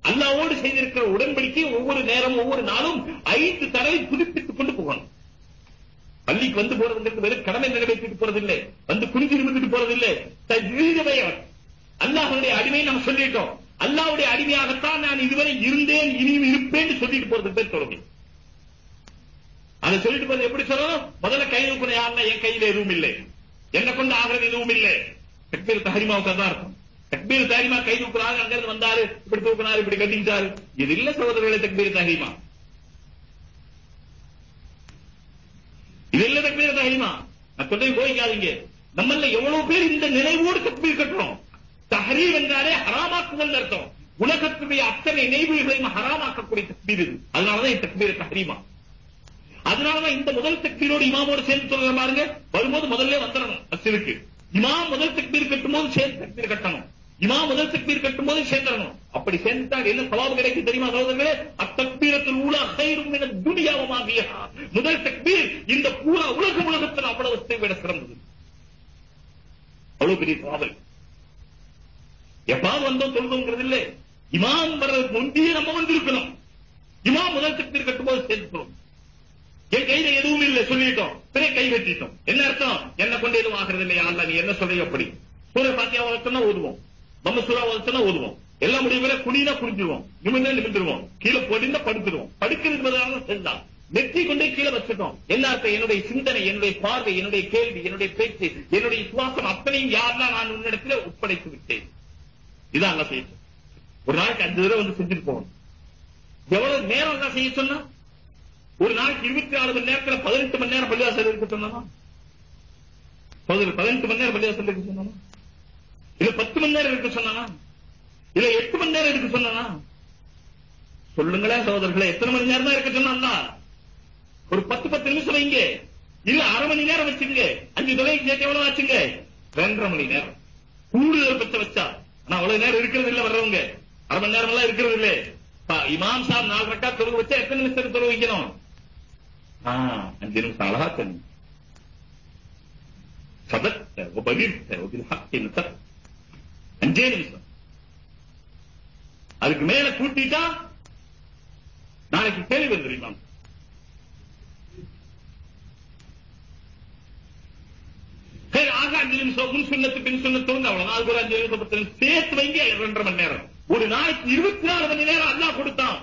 அல்லாவோடு செய்திருக்கிற உடன்படிக்கை ஒவ்வொரு நேரமும் ஒவ்வொரு நாளும் ஐந்து தடவை புதுப்பித்துக் கொண்டு போகணும். பள்ளிக்கு வந்து போறதுங்கிறது வெறும் கடமை நிறைவேற்றிட்டு போறதில்லை. வந்து குனிஞ்சு நிமிந்துட்டு போறதில்லை. தஜ்தீத பயான். அல்லாஹுடைய அடிமை நம்ம சொல்லிட்டோம். அல்லாவுடைய அடிமையாகத்தான் நான் இதுவரை இருந்தேன் இனியும் இருப்பேன் சொல்லிட்டு போறது பேர் தொழுகை. அதை சொல்லிட்டு போறது எப்படி சொல்லணும்? முதல்ல கை தூக்கணும் யாருன்னா என் கையில எதுவும் இல்லை. என்ன கொண்டு ஆகிறது எதுவும் இல்லை. தக்பீர் தஹரிமாவுக்கு தான் இருக்கும் தக்பீர் தஹரிமா கை தூக்குறாரு அங்கிருந்து வந்தாரு இப்படி தூக்குனாரு இப்படி கட்டிக்கிட்டாரு இது இல்ல சகோதரர்களே தக்பீர் தஹரிமா இது இல்ல தக்பீர் தஹரிமா நான் சொல்லி கோயிக்காதீங்க நம்மள எவ்வளவு பேர் இந்த நினைவோடு தக்பீர் கட்டுறோம். தஹரீம் என்றாலே ஹராமாக்குதல் அர்த்தம். உலகத்துடைய அத்தனை நினைவுகளையும் ஹராமாக்கக்கூடிய தக்பீர் இது. அதனாலதான் தக்பீர் தஹரிமா அதனாலதான் இந்த முதல் தக்பீரோடு இமாமோடு சேர்ந்து சொல்ற பாருங்க. வரும்போது முதல்ல வந்துடணும் அசிலுக்கு இமாம் முதல் தக்பீர் கட்டும் போது சேர்ந்து தக்பீர் கட்டணும். இமாம் முதல் தக்பீர் கட்டும் போது சேர்ந்துடணும். அப்படி சேர்ந்துட்டாங்க என்ன சவாபு கிடைக்கும் தெரியுமா சகோதரர்களே? அத்தக்பீரத்தில் உள்ள அசைரும் என துனியாவமாகிய முதல் தக்பீர் இந்த பூரா உலக உலகத்தில் அவ்வளவு விட சிறந்தது. அவ்வளவு பெரிய சவாபல் எப்பாவது வந்தோம் சொல்றோங்கிறது இல்லை. இமாம் வர்றதுக்கு முந்தையே நம்ம வந்திருக்கணும். இமாம் முதல் தக்பீர் கட்டும்போது சேர்த்துக்கிறோம் என் கையில எதுவும் இல்லை சொல்லிட்டோம். பிறகு கை வெட்டிட்டோம். என்ன அர்த்தம்? என்ன கொண்டு எதுவும் ஆகிறது இல்லையா அல்ல நீ? என்ன சொல்றீங்க அப்படி? சூரிய பாத்தியா வளர்த்தனா ஓதுவோம் நம்ம சூறா வளர்த்தனா ஓதுவோம் எல்லாம் முடிவுல குனினா குனிஞ்சிருவோம். நிமிர்ந்தா நிமிந்துருவோம் கீழே போடிந்தா படுத்துருவோம். படுக்கிறது பதிலாக செல்லாம் நெற்றி கொண்டே கீழே வச்சுட்டோம். என்ன என்னுடைய சிந்தனை என்னுடைய பார்வை என்னுடைய கேள்வி என்னுடைய பேச்சு என்னுடைய சுவாசம் அத்தனையும் யாரெல்லாம் நான் உன்னிடத்துல ஒப்படைத்து விட்டேன். இதான் செய்யும் ஒரு நாளைக்கு அஞ்சு தடவை வந்து செஞ்சுட்டு போகணும். எவ்வளவு நேரம் தான் செய்ய சொன்னா? ஒரு நாளைக்கு இருபத்தி நாலு மணி நேரத்துல பதினெட்டு மணி நேரம் பள்ளிவாசல் இருக்க சொன்னா பதினெட்டு மணி நேரம் பள்ளிவாசல் இருக்க சொன்னா இல்ல பத்து மணி நேரம் இருக்க சொன்னா இல்ல எட்டு மணி நேரம் இருக்க சொன்னா சொல்லுங்களேன் சகோதரர்களே எத்தனை மணி நேரம் தான் இருக்க சொன்னா ஒரு பத்து பத்து நிமிஷம் வைங்க. இல்ல அரை மணி நேரம் வச்சுங்க. அஞ்சு தொலைக்கு சேர்த்து எவ்வளவு ஆச்சுங்க? ரெண்டரை மணி நேரம். கூடுதல் பட்சம் வச்சா. ஆனா அவ்வளவு நேரம் இருக்கிறது இல்ல வர்றவங்க. அரை மணி நேரம் எல்லாம் இருக்கிறது இல்ல. இமாம் சாப் நாலு ரக்கா தொழுக வச்சா எத்தனை நிமிஷம் தொழுக வைக்கணும்? ஆ, அஞ்சு நிமிஷம் அழகா சொன்னீங்க صدقت وبلغت وبالحق نطقت அஞ்சே நிமிஷம் அதுக்கு மேல கூட்டிட்டா நாளைக்கு கேள்வி வந்து தெரியுமா சரி ஆக அஞ்சு நிமிஷம் முன் சுண்ணத்து பின் சுண்ணத்து வந்து அவ்வளவுதான் அதுக்கு ஒரு அஞ்சு நிமிஷம் பத்து நிமிஷம் சேர்த்து வைங்க ரெண்டரை மணி நேரம் ஒரு நாளைக்கு இருபத்தி நாலு மணி நேரம் அல்லாஹ் கொடுத்தான்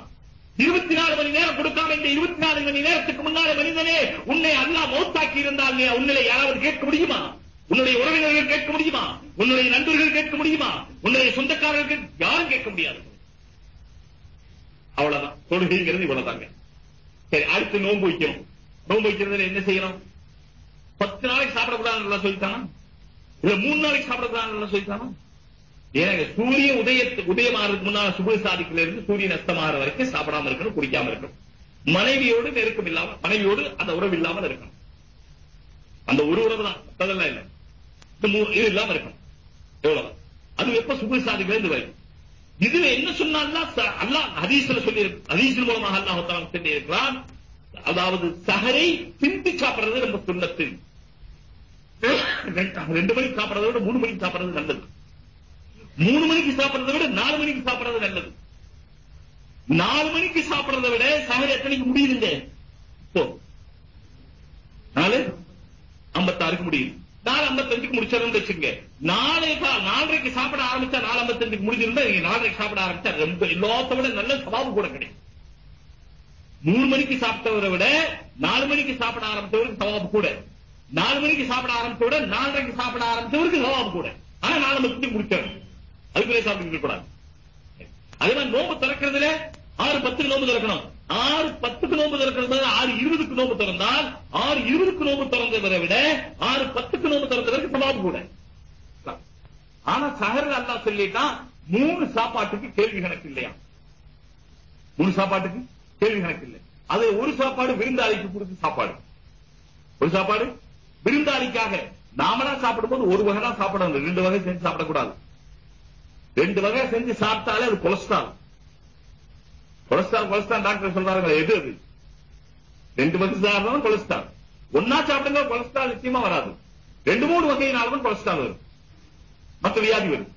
இருபத்தி நாலு மணி நேரம் கொடுக்காம இந்த இருபத்தி நாலு மணி நேரத்துக்கு முன்னால மனிதனே உன்னை அல்லா மௌத்தாக்கி இருந்தால் நீ உன்னை யாராவது கேட்க முடியுமா? உன்னுடைய உறவினர்கள் கேட்க முடியுமா? உன்னுடைய நண்பர்கள் கேட்க முடியுமா? உன்னுடைய சொந்தக்காரர்கள் யாரும் கேட்க முடியாது. அவ்வளவுதான். தொழுகைங்கிறது இவ்வளவுதாங்க. சரி அடுத்து நோன்பு வைக்கணும். நோன்பு வைக்கிறதுல என்ன செய்யணும்? பத்து நாளைக்கு சாப்பிடக்கூடாதுன்னு சொல்லித்தானா இல்ல மூணு நாளைக்கு சாப்பிடக்கூடாதுன்னு சொல்லித்தானா ஏங்க சூரியன் உதய உதயமானதுக்கு முன்னால சுப சாதிக்கல இருந்து சூரியன் அஸ்தமாற வரைக்கும் சாப்பிடாம இருக்கணும் குடிக்காம இருக்கணும். மனைவியோடு நெருக்கம் இல்லாம மனைவியோடு அந்த உறவு இல்லாமல் இருக்கணும். அந்த ஒரு உறவு தான் மத்ததெல்லாம் இல்ல. இது இல்லாம இருக்கணும். எவ்வளவு? அது எப்ப சுப சாதிக்கல இருந்து வரும்? இதுல என்ன சொன்னாலும் அல்லாஹ் ஹதீஸ்ல சொல்லி ஹதீஸின் மூலமாக அல்லாஹ் சொல்லி இருக்கிறான் அதாவது சஹரை பிந்தி சாப்பிடுறது நம்ம சுண்ணத்து. ரெண்டு மணிக்கு சாப்பிடுறத விட மூணு மணிக்கு சாப்பிடுறது நல்லது. மூணு மணிக்கு சாப்பிடுறதை விட நாலு மணிக்கு சாப்பிடுறது நல்லது. நாலு மணிக்கு சாப்பிடுறதை விட சஹர் எத்தனைக்கு முடியுதுங்க? இப்போ நாலு? ஐம்பத்தாறுக்கு முடியுது. நாலு ஐம்பத்தஞ்சுக்கு முடிச்சிடணும்னு வச்சுங்க நாளை நாலரைக்கு சாப்பிட ஆரம்பிச்சா நாலு ஐம்பத்தஞ்சுக்கு முடிஞ்சிருந்தா நீங்க நாலரைக்கு சாப்பிட ஆரம்பிச்சா ரொம்ப எல்லாத்த விட நல்ல சவாபு கூட கிடைக்கும். மூணு மணிக்கு சாப்பிட்டவரை விட நாலு மணிக்கு சாப்பிட ஆரம்பிச்சவருக்கு சவாபு கூட. நாலு மணிக்கு சாப்பிட ஆரம்பிச்ச விட நாலரைக்கு சாப்பிட ஆரம்பிச்சவருக்கு சவாபு கூட. ஆனா நாலு மணிக்கு முடிச்சிடணும் அதுக்குள்ளே சாப்பிட்டு இருக்கக்கூடாது அதே மாதிரி நோம்பு திறக்கிறதுல ஆறு பத்துக்கு நோம்பு திறக்கணும். ஆறு பத்துக்கு நோம்பு திறக்கிறது ஆறு இருபதுக்கு நோம்பு திறந்தால் ஆறு இருபதுக்கு நோம்பு திறந்ததை விட ஆறு பத்துக்கு நோம்பு திறந்ததற்கு சவாபு கூட. ஆனா சஹர் அல்லா சொல்லிட்டான் மூணு சாப்பாட்டுக்கு கேள்வி கணக்கு இல்லையா? மூணு சாப்பாட்டுக்கு கேள்வி கணக்கு இல்லை. அது ஒரு சாப்பாடு விருந்தாளிக்கு கொடுத்து சாப்பாடு. ஒரு சாப்பாடு விருந்தாளிக்காக நாமளா சாப்பிடும்போது ஒரு வகை தான் சாப்பிடணும். ரெண்டு வகை செஞ்சு சாப்பிடக்கூடாது. ரெண்டு வகை செஞ்சு சாப்பிட்டாலே அது கொலஸ்ட்ரால். கொலஸ்ட்ரால் கொலஸ்ட்ரால் டாக்டர் சொல்றாங்க எது அது? ரெண்டு வகை சாப்பிடணும் கொலஸ்ட்ரால். ஒன்னா சாப்பிடுங்க கொலஸ்ட்ரால் நிச்சயமா வராது. ரெண்டு மூணு வகையினாலும் கொலஸ்ட்ரால் வரும். மற்ற வியாதி வரும்.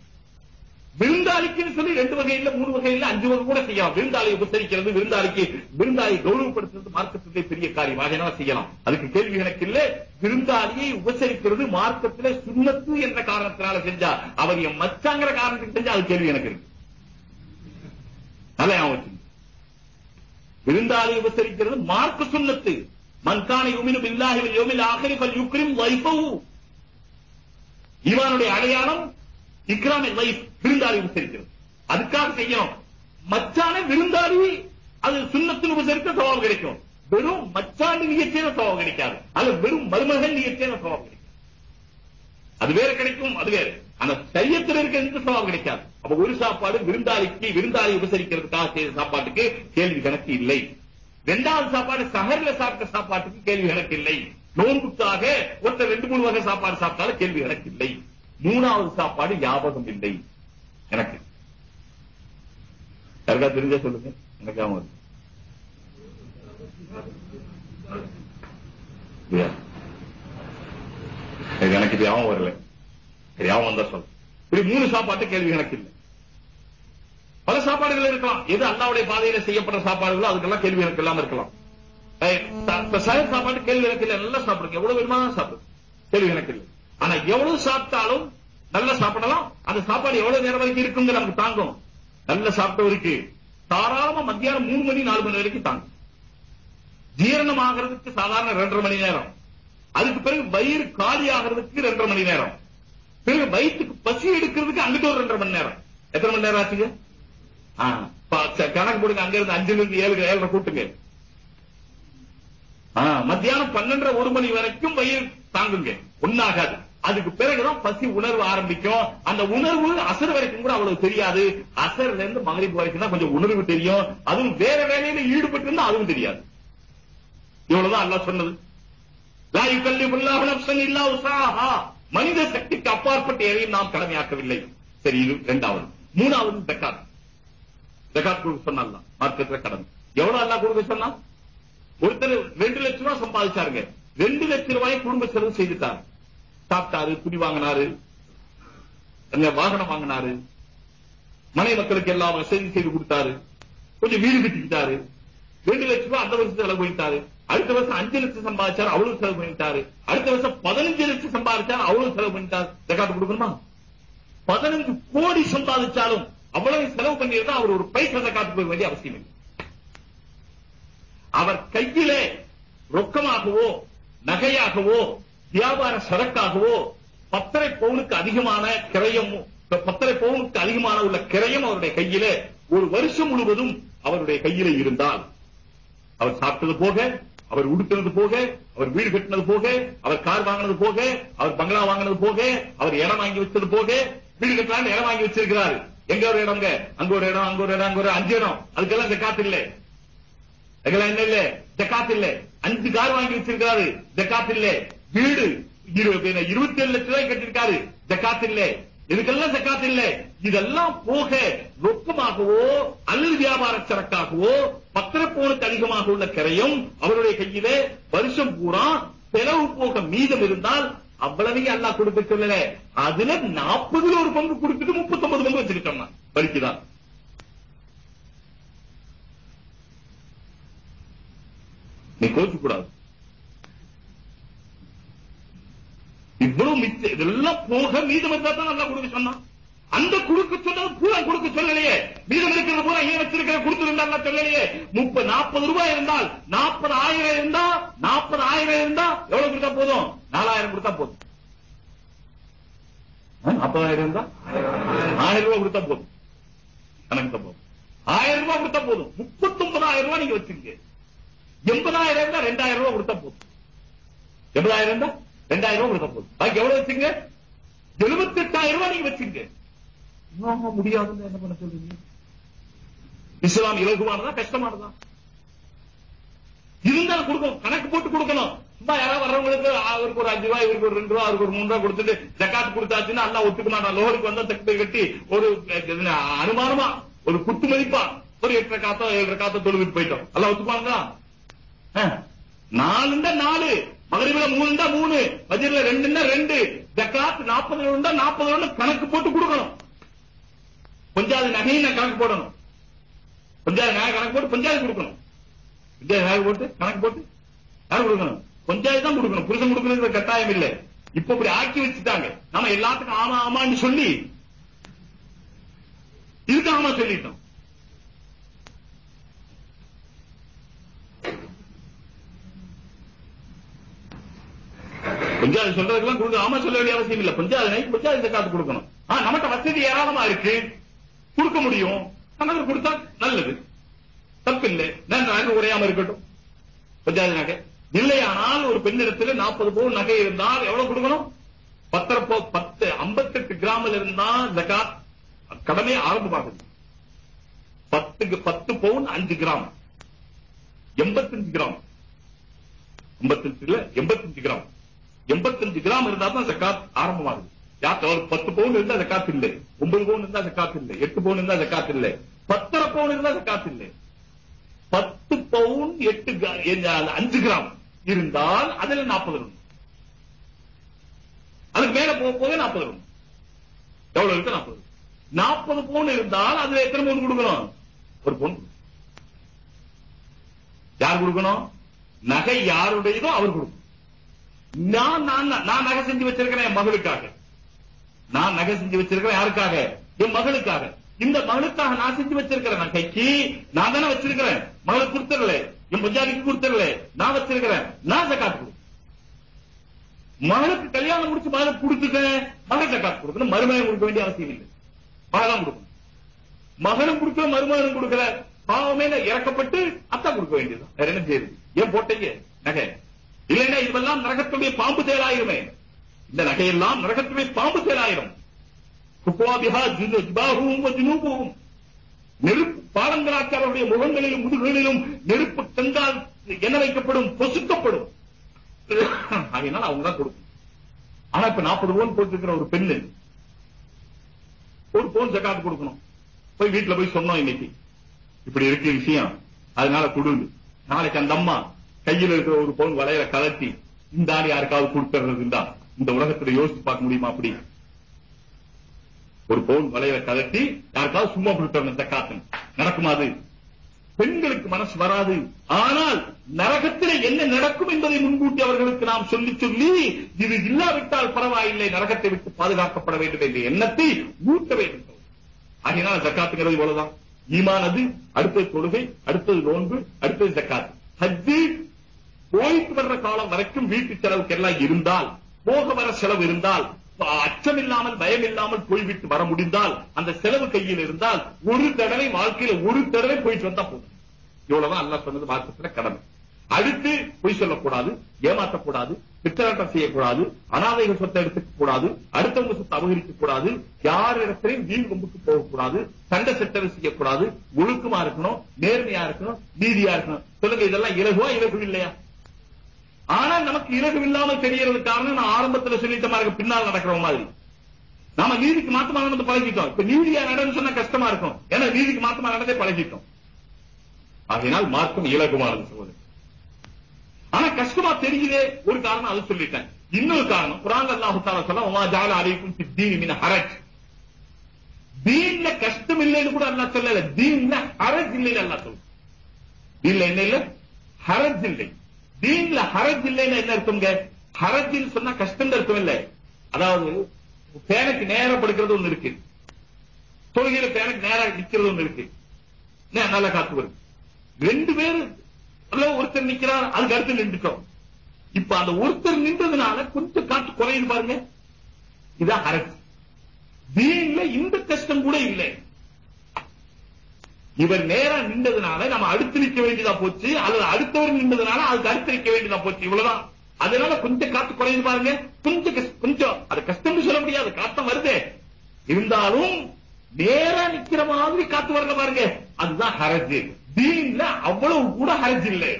விருந்தாளிக்குன்னு சொல்லி ரெண்டு வகையில மூணு வகையில அஞ்சு வகை கூட செய்யலாம். விருந்தாளி உபசரிக்கிறது விருந்தாளிக்கு விருந்தாளி கௌரவப்படுத்துறது மார்க்கத்திலே பெரிய காரியம். ஆகையினால செய்யலாம்? அதுக்கு கேள்வி எனக்கு இல்ல. விருந்தாளியை உபசரிக்கிறது மார்க்கத்திலே சுண்ணத்து என்ற காரணத்தினால செஞ்சா அவர் என் மச்சாங்கிற காரணத்துக்கு செஞ்சா அது கேள்வி எனக்கு இருக்கு. நல்லா ஞாபகம் விருந்தாளி உபசரிக்கிறது மார்க்க சுண்ணத்து. மன்கான யுமினும் பில்லாஹி யோமில் ஆகரி பல் யுக்ரிம் வைபவு இவனுடைய அடையாளம் இக்ராமின் வைஃப் விருந்தாளி உபசரிக்கிறது அதுக்காக செய்யணும். மச்சான விருந்தாளி அது சுண்ணத்தில் உபசரித்த சவால் கிடைக்கும். வெறும் மச்சாண்டு நிகழ்ச்சியான சவால் கிடைக்காது. அது வெறும் மருமகன் நிகழ்ச்சியான சவால் கிடைக்கும். அது வேற கிடைக்கும் அது வேற. அந்த சரியத்தில் இருக்க எந்த சவால் கிடைக்காது. அப்ப ஒரு சாப்பாடு விருந்தாளிக்கு விருந்தாளி உபசரிக்கிறதுக்காக செய்த சாப்பாட்டுக்கு கேள்வி கணக்கு இல்லை. ரெண்டாவது சாப்பாடு சஹர்ல சாப்பிட்ட சாப்பாட்டுக்கு கேள்வி கணக்கு இல்லை. நோன்புக்காக ஒருத்தர் ரெண்டு மூணு வகை சாப்பாடு சாப்பிட்டாலும் கேள்வி கணக்கு இல்லை. மூணாவது சாப்பாடு ஞாபகம் இல்லை. எனக்கு. யாருக்கா தெரிஞ்ச சொல்லுங்க. எனக்கு எனக்கு இது வரல. சரி வந்தா சொல்ல. இப்படி மூணு சாப்பாட்டு கேள்வி எனக்கு இல்லை. பல சாப்பாடுகள் இருக்கலாம். எது அல்லாவுடைய பாதையில செய்யப்பட்ட சாப்பாடுகளோ அதுக்கெல்லாம் கேள்வி எனக்கு இல்லாம இருக்கலாம். சாப்பாடு கேள்வி எனக்கு இல்லை. நல்லா சாப்பிடுங்க. எவ்வளவு வேணுமா சாப்பிடுங்க கேள்வி எனக்கு இல்லை. ஆனா எவ்வளவு சாப்பிட்டாலும் நல்லா சாப்பிடலாம். அந்த சாப்பாடு எவ்வளவு நேரம் வரைக்கும் இருக்குங்க நமக்கு தாங்கும். நல்ல சாப்பிட்டவருக்கு தாராளமா மத்தியானம் மூணு மணி நாலு மணி வரைக்கும் தாங்கும். ஜீரணம் ஆகிறதுக்கு சாதாரண ரெண்டரை மணி நேரம். அதுக்கு பிறகு வயிறு காலி ஆகிறதுக்கு ரெண்டரை மணி நேரம். பிறகு வயிற்றுக்கு பசி எடுக்கிறதுக்கு அங்கிட்ட ஒரு ரெண்டரை மணி நேரம். எத்தனை மணி நேரம் ஆச்சுங்க? கணக்கு போடுங்க. அங்க இருந்து அஞ்சுல இருந்து ஏழு ஏழரை கூட்டுங்க. மத்தியானம் பன்னெண்டரை ஒரு மணி வரைக்கும் வயிறு தாங்குங்க. ஒன்னாகாது அதுக்கு பிறகுதான் பசி உணர்வு ஆரம்பிக்கும். அந்த உணர்வு அசர் வரைக்கும் கூட அவ்வளவு தெரியாது. அசர்ல இருந்து மகளிர் வரைக்கும் தான் கொஞ்சம் உணர்வு தெரியும். அதுவும் வேற வேலையில ஈடுபட்டு இருந்தா அதுவும் தெரியாது. இவ்வளவுதான் அல்லா சொன்னது. லா கல்வி நஃப்ஸன் இல்லா உசாஹா. மனித சக்திக்கு அப்பாற்பட்ட எதையும் நாம் கடமையாக்கவில்லை. சரி இது இரண்டாவது. மூணாவது ஜக்காத். ஜக்காத் கொடுக்க சொன்னான் மார்க்கெட்ல கடன். எவ்வளவு அல்லா கொடுக்க சொன்னா ஒருத்தர் ரெண்டு லட்சம் ரூபாய் சம்பாதிச்சாருங்க. ரெண்டு லட்சம் ரூபாய் குடும்ப செலவு செய்துட்டாரு. சாப்பிட்டாரு துணி வாங்கினாரு அங்க வாகனம் வாங்கினாரு மனை மக்களுக்கு எல்லாம் வசதி செய்து கொடுத்தாரு கொஞ்சம் வீடு கட்டிக்கிட்டாரு ரெண்டு லட்சம் ரூபாய் அந்த வருஷம் செலவு பண்ணிட்டாரு அடுத்த வருஷம் அஞ்சு லட்சம் சம்பாதிச்சாரு அவ்வளவு செலவு பண்ணிட்டாரு அடுத்த வருஷம் பதினஞ்சு லட்சம் சம்பாதிச்சாரு அவ்வளவு செலவு பண்ணிட்டாரு. ரெக்கார்டு கொடுக்கணுமா? பதினஞ்சு கோடி சம்பாதிச்சாலும் அவ்வளவு செலவு பண்ணியிருந்தா அவர் ஒரு பைசா ரெக்கார்டு போக வேண்டிய அவசியம் இல்லை. அவர் கையிலே ரொக்கமாகவோ நகையாகவோ வியாபார சரக்காகவோ பத்தரை பவுனுக்கு அதிகமான கிரயம் பத்தரை பவுனுக்கு அதிகமான உள்ள கிரயம் அவருடைய கையிலே ஒரு வருஷம் முழுவதும் அவருடைய கையிலே இருந்தால் அவர் சாப்பிட்டது போக அவர் உடுத்தினது போக அவர் வீடு கட்டினது போக அவர் கார் வாங்கினது போக அவர் பங்களா வாங்கினது போக அவர் இடம் வாங்கி வச்சது போக வீடு கட்டலாம் இடம் வாங்கி வச்சிருக்கிறாரு. எங்க ஒரு இடம்ங்க அங்க? ஒரு இடம் அங்க ஒரு இடம் அங்க ஒரு அஞ்சு இடம். அதுக்கெல்லாம் ஜக்காத் இல்லை. அதுக்கெல்லாம் என்ன இல்ல? ஜக்காத் இல்ல. அஞ்சு கார் வாங்கி வச்சிருக்காரு ஜக்காத் இல்ல. வீடு. இரு- இருபத்தி ஏழு லட்சம் ரூபாய் கட்டிருக்காரு ஜக்காத் இல்ல. இதுக்கெல்லாம் ஜக்காத் இல்ல? இதெல்லாம் போக ரொக்கமாகவோ அல்லது வியாபார சரக்காகவோ பத்திரப்போனுக்கு அதிகமாக உள்ள கிரையும் அவருடைய கையிலே வருஷம் பூரா செலவு போக மீதம் இருந்தால் அவ்வளவையும் அல்லாஹ் கொடுக்க சொல்லல. அதுல நாற்பதுல ஒரு பங்கு கொடுத்துட்டு முப்பத்தொன்பது பங்கு வச்சிருக்கோம் வலிக்குதான் நீ கோச்சு கூடாது இவ்வளவு மிச்சம் இதெல்லாம் போக மீதம் இருந்தா தான் நல்லா கொடுக்க சொன்னான். அந்த கொடுக்க சொன்னது பூரா கொடுக்க சொல்லலையே. மீதம் இருக்கிறது பூரா ஏன் வச்சிருக்கிற கொடுத்திருந்தா நல்லா சொல்லலையே. முப்பது நாற்பது ரூபாய் இருந்தால் நாற்பது ஆயிரம் இருந்தா நாற்பது ஆயிரம் இருந்தா எவ்வளவு கொடுத்தா போதும்? நாலாயிரம் கொடுத்தா போதும். நாற்பதாயிரம் இருந்தா? ஆயிரம் ரூபாய் கொடுத்தா போதும். கணக்கு தான் போதும். ஆயிரம் ரூபாய் கொடுத்தா போதும். முப்பத்தி ஒன்பதாயிரம் ரூபாய் நீங்க வச்சிருக்கீங்க. எண்பதாயிரம் இருந்தா ரெண்டாயிரம் ரூபாய் கொடுத்தா போதும். எண்பதாயிரம் இருந்தா? ரெண்டாயிரம் ரூபாய் கொடுத்தா போதும். பாக்கி எவ்வளவு வச்சுங்க எழுபத்தி எட்டாயிரம் ரூபாய் நீங்க வச்சுங்க ஆமா, முடியாதுன்னு என்ன பண்ண சொல்றீங்க? இஸ்லாம் இலகுவானதா கஷ்டமானதா? இருந்தாலும் கொடுக்கணும். கணக்கு போட்டு கொடுக்கணும். சும்மா யாராவது வர்றவங்களுக்கு அவருக்கு ஒரு அஞ்சு ரூபாய் இவருக்கு ஒரு ரெண்டு ரூபா அவருக்கு ஒரு மூணு ரூபா கொடுத்துட்டு ஜக்காத் கொடுத்தாச்சுன்னா எல்லாம் ஒத்துக்க மாட்டான் லோகருக்கு வந்தா தட்டு கட்டி ஒரு என்ன, அனுமானமா ஒரு குத்து மதிப்பா ஒரு எட்டரை காத்தோ ஏழரை காத்தோ தொழுவிட்டு போயிட்டோம். எல்லாம் ஒத்துக்குவாங்களா நாலுண்டா நாலு. மகரிபில மூணுண்டா மூணு பஜர்ல ரெண்டுன்னா ரெண்டு ஜக்காத் நாற்பது உண்டா நாற்பது கணக்கு போட்டு கொடுக்கணும். கொஞ்சாவது நகையும் நான் கணக்கு போடணும். கொஞ்சாவது நகை கணக்கு போட்டு பஞ்சாயத்து கொடுக்கணும். பஞ்சாயத்து நகை போட்டு கணக்கு போட்டு யார் கொடுக்கணும்? பஞ்சாயத்து தான் கொடுக்கணும். புருஷன் கொடுக்கணுங்கிற கட்டாயம் இல்லை. இப்ப இப்படி ஆக்கி வச்சுட்டாங்க. நாம எல்லாத்துக்கும் ஆமா ஆமான்னு சொல்லி இதுக்கு ஆமா சொல்லிட்டோம். பஞ்சாயத்து சொல்றதுக்கெல்லாம் கொடுக்க ஆமா சொல்ல வேண்டிய அவசியம் இல்ல. பஞ்சாயத்து நைட் பஞ்சாயத்து காத்து கொடுக்கணும். ஆ நம்மகிட்ட வசதி ஏராளமா இருக்கு. கொடுக்க முடியும். நமக்கு கொடுத்தா நல்லது. தப்பில்லை நன்றாக உரையாம இருக்கட்டும். பஞ்சாயத்து நகை. இல்லையானால் ஒரு பெண்ணிடத்தில் நாற்பது பவுன் நகை இருந்தால் எவ்வளவு கொடுக்கணும்? பத்தரை பத்து பத்து ஐம்பத்தெட்டு கிராமில் இருந்தா ஜகாத் கடமையை ஆரம்பமாகுது பத்துக்கு பத்து பவுன் அஞ்சு கிராம். எண்பத்தஞ்சு கிராம். ஐம்பத்தஞ்சுல இல்ல எண்பத்தஞ்சு கிராம். எண்பத்தஞ்சு கிராம் இருந்தா தான் ஜக்காத் ஆரம்பமாகுது. யார் பத்து பவுன் இருந்தா ஜக்காத் இல்லை. ஒன்பது பவுன் இருந்தா ஜக்காத் இல்லை. எட்டு பவுன் இருந்தா ஜக்காத் இல்லை. பத்தரை பவுன் இருந்தா ஜக்காத் இல்லை. பத்து பவுன் எட்டு அஞ்சு கிராம் இருந்தால் அதுல நாற்பது ரூபாய். அதுக்கு மேல போக போக நாற்பது ரூபாய். எவ்வளவு இருக்கு நாற்பது நாற்பது பவுன் இருந்தால் அதுல எத்தனை பவுன் கொடுக்கணும்? ஒரு பவுன். யார் கொடுக்கணும்? நகை யாருடையதோ அவர் கொடுக்கணும். நான் நான் நான் நகை செஞ்சு வச்சிருக்கிறேன் என் மகளுக்காக. நான் நகை செஞ்சு வச்சிருக்கிறேன் யாருக்காக? என் மகளுக்காக. இந்த மகளுக்காக நான் செஞ்சு வச்சிருக்கிறேன் நகைக்கு கைக்கு. நான் தானே வச்சிருக்கிறேன். மகளுக்கு கொடுத்துடல. என் பஞ்சாபிக்கு கொடுத்துடல. நான் வச்சிருக்கிறேன். நான் ஜக்காத் மகளுக்கு கல்யாணம் முடிச்சு மகளுக்கு கொடுத்துட்டேன் மகள் ஜக்காத் கொடுக்கணும். மருமகன் கொடுக்க வேண்டிய அவசியம் இல்லை. மகதான் கொடுக்கணும். மகனும் கொடுக்கல மருமகனும் கொடுக்கல. பாவமே இறக்கப்பட்டு அத்தா கொடுக்க வேண்டியது வேற என்ன செய்யுது ஏன் போட்டீங்க? நகை. இல்லைன்னா இதெல்லாம் நரகத்துடைய பாம்பு தேலாயிருமே இந்த நகையெல்லாம் நரகத்துடைய பாம்பு தேலாயிரும் ஜுனூபுவும். நெருப்பு பாலங்களாக்கி அவருடைய முகங்களிலும் முதுகுகளிலும் நெருப்பு கங்கால் என்ன வைக்கப்படும் பொசுக்கப்படும். அதனால அவங்க தான் கொடுக்கும். ஆனா இப்ப நாற்பது பவுன் போட்டிருக்கிற ஒரு பெண்ணு ஒரு போன் ஜக்காத்து கொடுக்கணும். போய் வீட்டுல போய் சொன்னோம் இன்னைக்கு. இப்படி இருக்கு விஷயம். அதனால கொடுங்க. நாளைக்கு அந்த அம்மா கையில் இருக்கிற ஒரு பவுன் வளையல கலட்டி இந்த ஆள் யாருக்காவது கொடுத்துறதுண்டா இந்த உலகத்துல யோசிச்சு பார்க்க முடியுமா அப்படி? ஒரு பவுன் வளையல கலட்டி யாருக்காவது சும்மா கொடுத்துறணும் ஜக்காத்து நடக்குமா அது? பெண்களுக்கு மனசு வராது. ஆனால் நரகத்திலே என்ன நடக்கும் என்பதை முன்கூட்டி அவர்களுக்கு நாம் சொல்லி சொல்லி இது இல்லாவிட்டால் பரவாயில்லை நரகத்தை விட்டு பாதுகாக்கப்பட வேண்டும் என்ற எண்ணத்தை ஊட்ட வேண்டும். ஆகினால் ஜக்காத்துங்கிறது இவ்வளவுதான். ஈமானது அடுத்தது தொழுகை அடுத்தது நோன்பு அடுத்தது ஜக்காத் ஹஜ்ஜு போயிட்டு வர்ற காலம் வரைக்கும் வீட்டு செலவுக்கு எல்லாம் இருந்தால் போக வர செலவு இருந்தால் அச்சம் இல்லாமல் பயம் இல்லாமல் போய்விட்டு வர முடிந்தால் அந்த செலவு கையில் இருந்தால் ஒரு தடவை வாழ்க்கையில ஒரு தடவை போயிட்டு வந்தா போதும். இவ்வளவுதான் அல்லா சொன்னது மார்க்கத்துல கடமை. அடுத்து பொய் சொல்லக்கூடாது ஏமாற்றக்கூடாது பித்தராட்டம் செய்யக்கூடாது அனாதைகள் சொத்தை எடுத்துக்க கூடாது அடுத்தவங்க சொத்தை அபகரிக்க கூடாது யார் இடத்திலையும் வீண் கொம்புக்கு போகக்கூடாது சண்டை சட்டவை செய்யக்கூடாது ஒழுக்கமா இருக்கணும் நேர்மையா இருக்கணும் நீதியா இருக்கணும். சொல்லுங்க இதெல்லாம் இலகுவா இலகு இல்லையா ஆனா நமக்கு இலகு இல்லாமல் தெரியறது காரணம் நான் ஆரம்பத்துல சொல்லிட்ட மாதிரி பின்னால் நடக்கிற மாதிரி. நாம நீதிக்கு மாத்தமா நடந்து பழகிட்டோம். இப்ப நீதியா நடந்து சொன்னா கஷ்டமா இருக்கும். ஏன்னா நீதிக்கு மாத்தமா நடந்தே பழகிட்டோம். அதனால் மார்க்கம் இலகுமானது சொல்லுது ஆனா கஷ்டமா தெரியுதே ஒரு காரணம் அது சொல்லிட்டேன். இன்னொரு காரணம் குரான் அல்லாஹு தாலா சொல்ல உமா ஜால அலைக்கும் சித்தீன் மின ஹரஜ். தீன்ல கஷ்டம் இல்லைன்னு கூட அல்லா சொல்லல. தீன்ல ஹரஜ் இல்லைன்னு அல்லா சொல்லு. தீன்ல என்ன இல்ல ஹரஜ் இல்லை. தீன்ல ஹரஜ் இல்லைன்னா என்ன அர்த்தம்ங்க ஹரஜ்னு சொன்னா கஷ்டம் அர்த்தம் இல்லை அதாவது பேனுக்கு நேரம் படுக்கிறது ஒண்ணு இருக்கு. தொழுகையில பேனுக்கு நேரம் நிக்கிறது ஒண்ணு இருக்கு. நல்லா காத்து வருது ரெண்டு பேரும் ஒருத்தர் நிக்கிறார் அதுக்கு அடுத்து நின்றுட்டோம். இப்ப அந்த ஒருத்தர் நின்றதுனால கொஞ்சம் காற்று குறையுது பாருங்க. இதான் அரசு தீன்ல இந்த கஷ்டம் கூட இல்லை. இவர் நேரா நின்றதுனால நம்ம அடுத்து நிற்க வேண்டியதா போச்சு அல்லது அடுத்தவர் நின்றதுனால அதுக்கு அடுத்து நிற்க வேண்டியதா போச்சு இவ்வளவுதான். அதனால கொஞ்சம் காத்து குறையுது பாருங்க. கொஞ்சம் கொஞ்சம். அது கஷ்டம்னு சொல்ல முடியாது காத்தம் வருது. இருந்தாலும் நேரா நிக்கிற மாதிரி காத்து வரல பாருங்க. அதுதான் ஹரஜ். தீன்ல அவ்வளவு கூட ஹரஜ் இல்லை.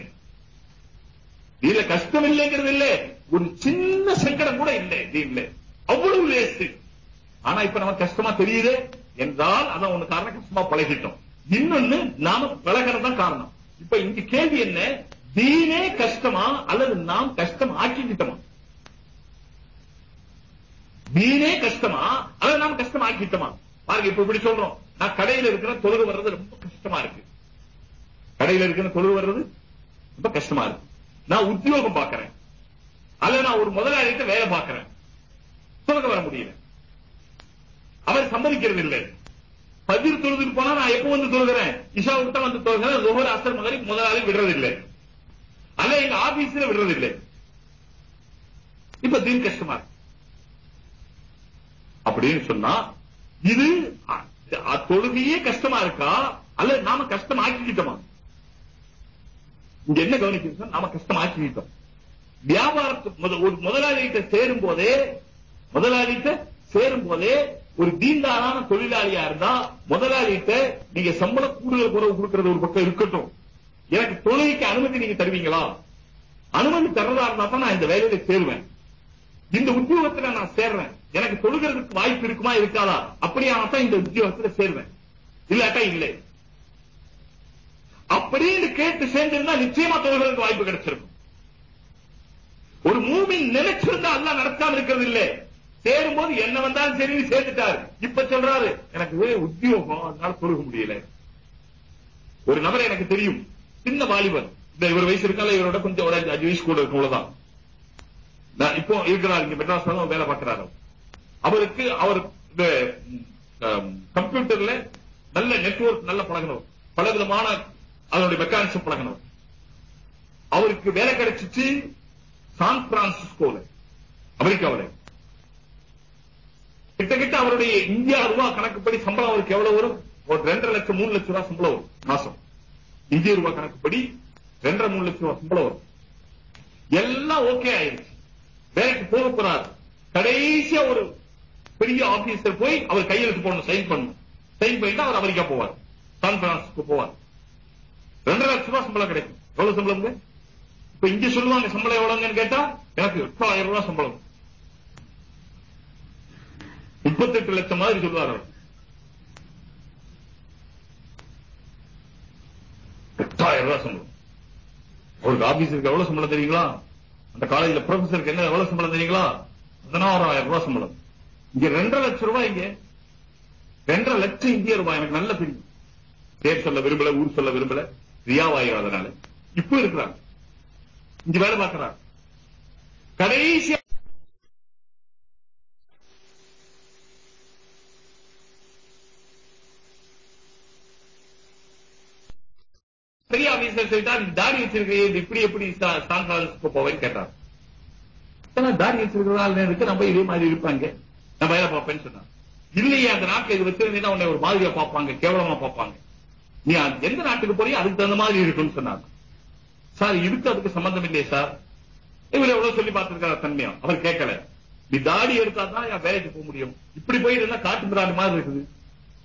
இதுல கஷ்டம் இல்லைங்கிறது இல்ல. ஒரு சின்ன சங்கடம் கூட இல்லை தீன்ல. அவ்வளவு லேசு. ஆனா இப்ப நமக்கு கஷ்டமா தெரியுது. என்றால் அதான் ஒண்ணு காரணம் கஷ்டமா பழகிட்டோம். இன்னொன்னு நாம பழகிறதான் காரணம். இப்ப இங்க கேள்வி என்ன? தீனே கஷ்டமா அல்லது நாம் கஷ்டம் ஆக்கிக்கிட்டோமா? தீனே கஷ்டமா அல்லது நாம் கஷ்டம் ஆக்கிட்டோமா பாருங்க இப்ப இப்படி சொல்றோம். நான் கடையில இருக்கிற தொழுது வர்றது ரொம்ப கஷ்டமா இருக்கு. கடையில இருக்கிற தொழுது வர்றது ரொம்ப கஷ்டமா இருக்கு. நான் உத்தியோகம் பாக்குறேன் அல்ல நான் ஒரு முதலாளிகிட்ட வேலை பார்க்கிறேன். தொழுக வர முடியல. அவர் சம்மதிக்கிறது இல்லை பதிர் தொழுதுக்கு போனா நான் எப்ப வந்து தொழுகிறேன்? இஷா விட்டா வந்து தொழுகிறேன். ஒவ்வொரு அசர் மகரி முதலாளி விடுறதில்லை. அல்ல எங்க ஆபீஸ்ல விடுறதில்லை. இப்ப தீன் கஷ்டமா இருக்கு. அப்படின்னு சொன்னா இது தொழுகையே கஷ்டமா இருக்கா? அல்ல நாம கஷ்டம் ஆக்கிக்கிட்டோமா இங்க என்ன கவனிக்கிறது நாம கஷ்டம் ஆக்கிக்கிட்டோம் வியாபாரத்து ஒரு முதலாளிகிட்ட சேரும் போதே முதலாளிகிட்ட சேரும் போதே ஒரு தீண்டாரான தொழிலாளியா இருந்தா முதலாளிகிட்ட நீங்க சம்பள கூடுதல் குறவு கொடுக்கறது ஒரு பக்கம் இருக்கட்டும். எனக்கு தொழிலுக்கு அனுமதி நீங்க தருவீங்களா? அனுமதி தர்றதா இருந்தா தான் நான் இந்த வேலையில சேருவேன். இந்த உத்தியோகத்துல நான் சேர்றேன். எனக்கு தொழுகிறதுக்கு வாய்ப்பு இருக்குமா இருக்காதா? அப்படியான தான் இந்த உத்தியோகத்துல சேருவேன். இல்லாட்டா இல்லை. அப்படின்னு கேட்டு சேர்ந்திருந்தா நிச்சயமா தொழுகிறதுக்கு வாய்ப்பு கிடைச்சிருக்கும். ஒரு மூமின் நினைச்சிருந்தா அல்ல நடக்காம இருக்கிறது இல்லை. சேரும்போது என்ன வந்தாலும் சரி சேர்த்துட்டாரு. இப்ப சொல்றாரு எனக்கு ஒரே உத்தியோகம் அதனால தொழுக முடியல. ஒரு நபர் எனக்கு தெரியும். சின்ன வாலிபர். இந்த இவர் வயசு இருக்கால இவரோட கொஞ்சம் ஒரு அஞ்சு வயசு கூட இருக்கும் அவ்வளவுதான். இப்போ இருக்கிறார் இங்க மெட்ராஸ் வேலை பார்க்கிறாரு அவருக்கு அவர் இந்த கம்ப்யூட்டர்ல நல்ல நெட்வொர்க் நல்ல பழகினவர். பல விதமான அதனுடைய மெக்கானிசம் பழகினவர். அவருக்கு வேலை கிடைச்சிச்சு சான் பிரான்சிஸ்கோல அமெரிக்காவில். கிட்டத்தட்ட அவருடைய இந்தியா ரூபா கணக்குப்படி சம்பளம் அவருக்கு எவ்வளவு வரும்? ஒரு ரெண்டரை லட்சம் மூணு லட்சம் ரூபாய் சம்பளம் வரும் மாசம். இந்திய ரூபா கணக்குப்படி ரெண்டரை மூணு லட்சம் ரூபாய் சம்பளம் வரும். எல்லாம் ஓகே ஆயிருச்சு வேலைக்கு போக போறார். கடைசியா ஒரு பெரிய ஆபீசர் போய் அவர் கையெழுத்து போடணும் சைன் பண்ணணும். சைன் பண்ணிட்டு அவர் அமெரிக்கா போவார். சான் பிரான்சிஸ்கோ போவார். ரெண்டரை லட்சம் ரூபாய் சம்பளம் கிடைக்கும். எவ்வளவு சம்பளம் இப்ப இங்க சொல்லுவாங்க சம்பளம் எவ்வளவுங்கன்னு கேட்டா எனக்கு எட்டாயிரம் ரூபாய் சம்பளம். முப்பத்தெட்டு லட்சம் மாதிரி சொல்லுவார் எட்டாயிரம் ரூபாய் சம்பளம். அவருக்கு ஆபீஸருக்கு எவ்வளவு சம்பளம் தெரியுங்களா? அந்த காலேஜில் ப்ரொஃபஸருக்கு என்ன எவ்வளவு சம்பளம் தெரியுங்களா? பதினாறாயிரம் ரூபாய் சம்பளம். இங்க ரெண்டரை லட்சம் ரூபாய் இங்க. ரெண்டரை லட்சம் இந்திய ரூபாய் எனக்கு நல்ல தெரியும். பேர் சொல்ல விரும்பல ஊர் சொல்ல விரும்பல. ரியாவாயிரம் அதனால இப்ப இருக்கிறாங்க இங்க வேலை பார்க்கிறாங்க கடைசியா பெரிய சொல்லிட்டா நீ தாடி வச்சிருக்கீங்க இப்படி எப்படி சான் பிரான்சிஸ்கோ போவேன்னு கேட்டான் தாடி வச்சிருக்கிறதால இருக்கு? நம்ம இதே மாதிரி இருப்பாங்க. நான் வேலை பார்ப்பேன்னு சொன்னான் இல்லையே அந்த நாட்டுல இது வச்சிருந்தீங்கன்னா உன்னை ஒரு மாதிரியா பார்ப்பாங்க கேவலமா பார்ப்பாங்க. நீ எந்த நாட்டுக்கு போறியோ அதுக்கு தகுந்த மாதிரி இருக்கும்னு சொன்னாங்க சார் இதுக்கு அதுக்கு சம்பந்தம் இல்லையே சார். இவர் எவ்வளவு சொல்லி பார்த்திருக்காரு தன்மையா? அவர் கேட்கல. நீ தாடி எடுத்தா தான் என் வேலைக்கு போக முடியும். இப்படி போயிருந்தா காட்டு மிராண்டி மாதிரி இருக்குது.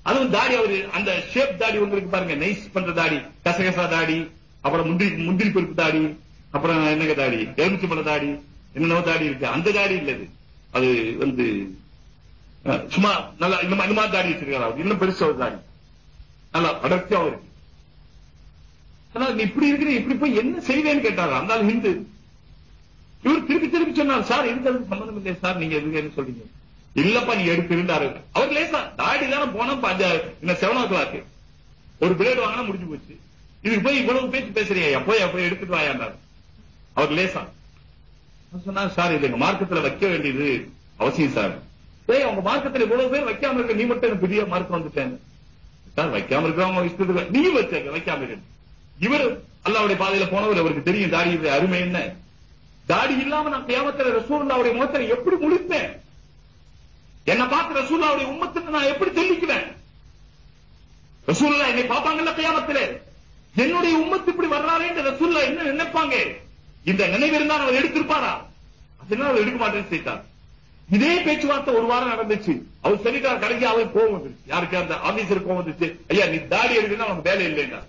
அதுவும் தாடி அவரு அந்த ஷேப் தாடி ஒன்று இருக்கு பாருங்க. நைஸ் பண்ற தாடி கசகசா தாடி அப்புறம் முந்திரி முந்திரி பருப்பு தாடி அப்புறம் என்னங்க தாடி? எலுமிச்சம்பழ தாடி என்னென்னவோ தாடி இருக்கு. அந்த தாடி இல்லது அது வந்து அஹ், சும்மா நல்லா இந்த மாதிரி தாடி வச்சிருக்காரு அவர் இன்னும் பெருசா ஒரு தாடி. நல்லா அடர்த்தியா இருக்கு. ஆனா நீ இப்படி இருக்கிற இப்படி போய் என்ன செய்வேன்னு கேட்டாரு அந்த ஆள் ஹிந்து இவர் திருப்பி திருப்பி சொன்னார் சார் இதுக்கு சம்பந்தம் இல்லை சார் நீங்க எதுக்கு சொல்றீங்க? இல்லப்பா நீ எடுத்து இருந்தாரு அவர் லேசா தாடி தானே போனா என்ன செவன் ஓ கிளாக் ஒரு பிளேடு வாங்கினா முடிஞ்சு போச்சு. இதுக்கு போய் இவ்வளவு பேச்சு பேசுறியா போய் போய் எடுத்துட்டு வாயாண்டார் அவர் லேசா. சொன்னா சார் இது எங்க மார்க்கத்துல வைக்க வேண்டியது அவசியம் சார். ஏய் உங்க மார்க்கத்துல இவ்வளவு பேர் வைக்காம இருக்க நீ மட்டும் எனக்கு பெரிய மார்க் வந்துட்டேன் சார் வைக்காம இருக்கிறவங்க இஷ்டத்துக்கு நீ வச்ச வைக்காம இருக்கு இவர் அல்லாவுடைய பாதையில போனவர் அவருக்கு தெரியும் தாடியுடைய அருமை என்ன. தாடி இல்லாம நான் கியாமத்துல ரசூல்லாவுடைய முகத்தை எப்படி முடிப்பேன் என்ன பார்த்து ரசூல்லாவுடைய உம்மத்துக்கு நான் எப்படி சொல்லிக்குவேன் ரசூல்லா என்னை பார்ப்பாங்கல்ல கியாமத்திலே. என்னுடைய உம்மத்து இப்படி வர்றாரே என்று ரசூலுல்லா என்ன நினைப்பாங்க? இந்த நினைவு இருந்தா அவர் எடுத்திருப்பாரா? அதனால அவர் எடுக்க மாட்டேன்னு செய்தார். இதே பேச்சுவார்த்தை ஒரு வாரம் நடந்துச்சு. அவர் சரிக்கார கடைக்கு அவர் கோவம் வந்துருச்சு. யாருக்கு அந்த ஆபீசர் கோவம் வந்துச்சு ஐயா நீ தாடி எடுக்கணும் அவனுக்கு வேலை இல்லைன்னா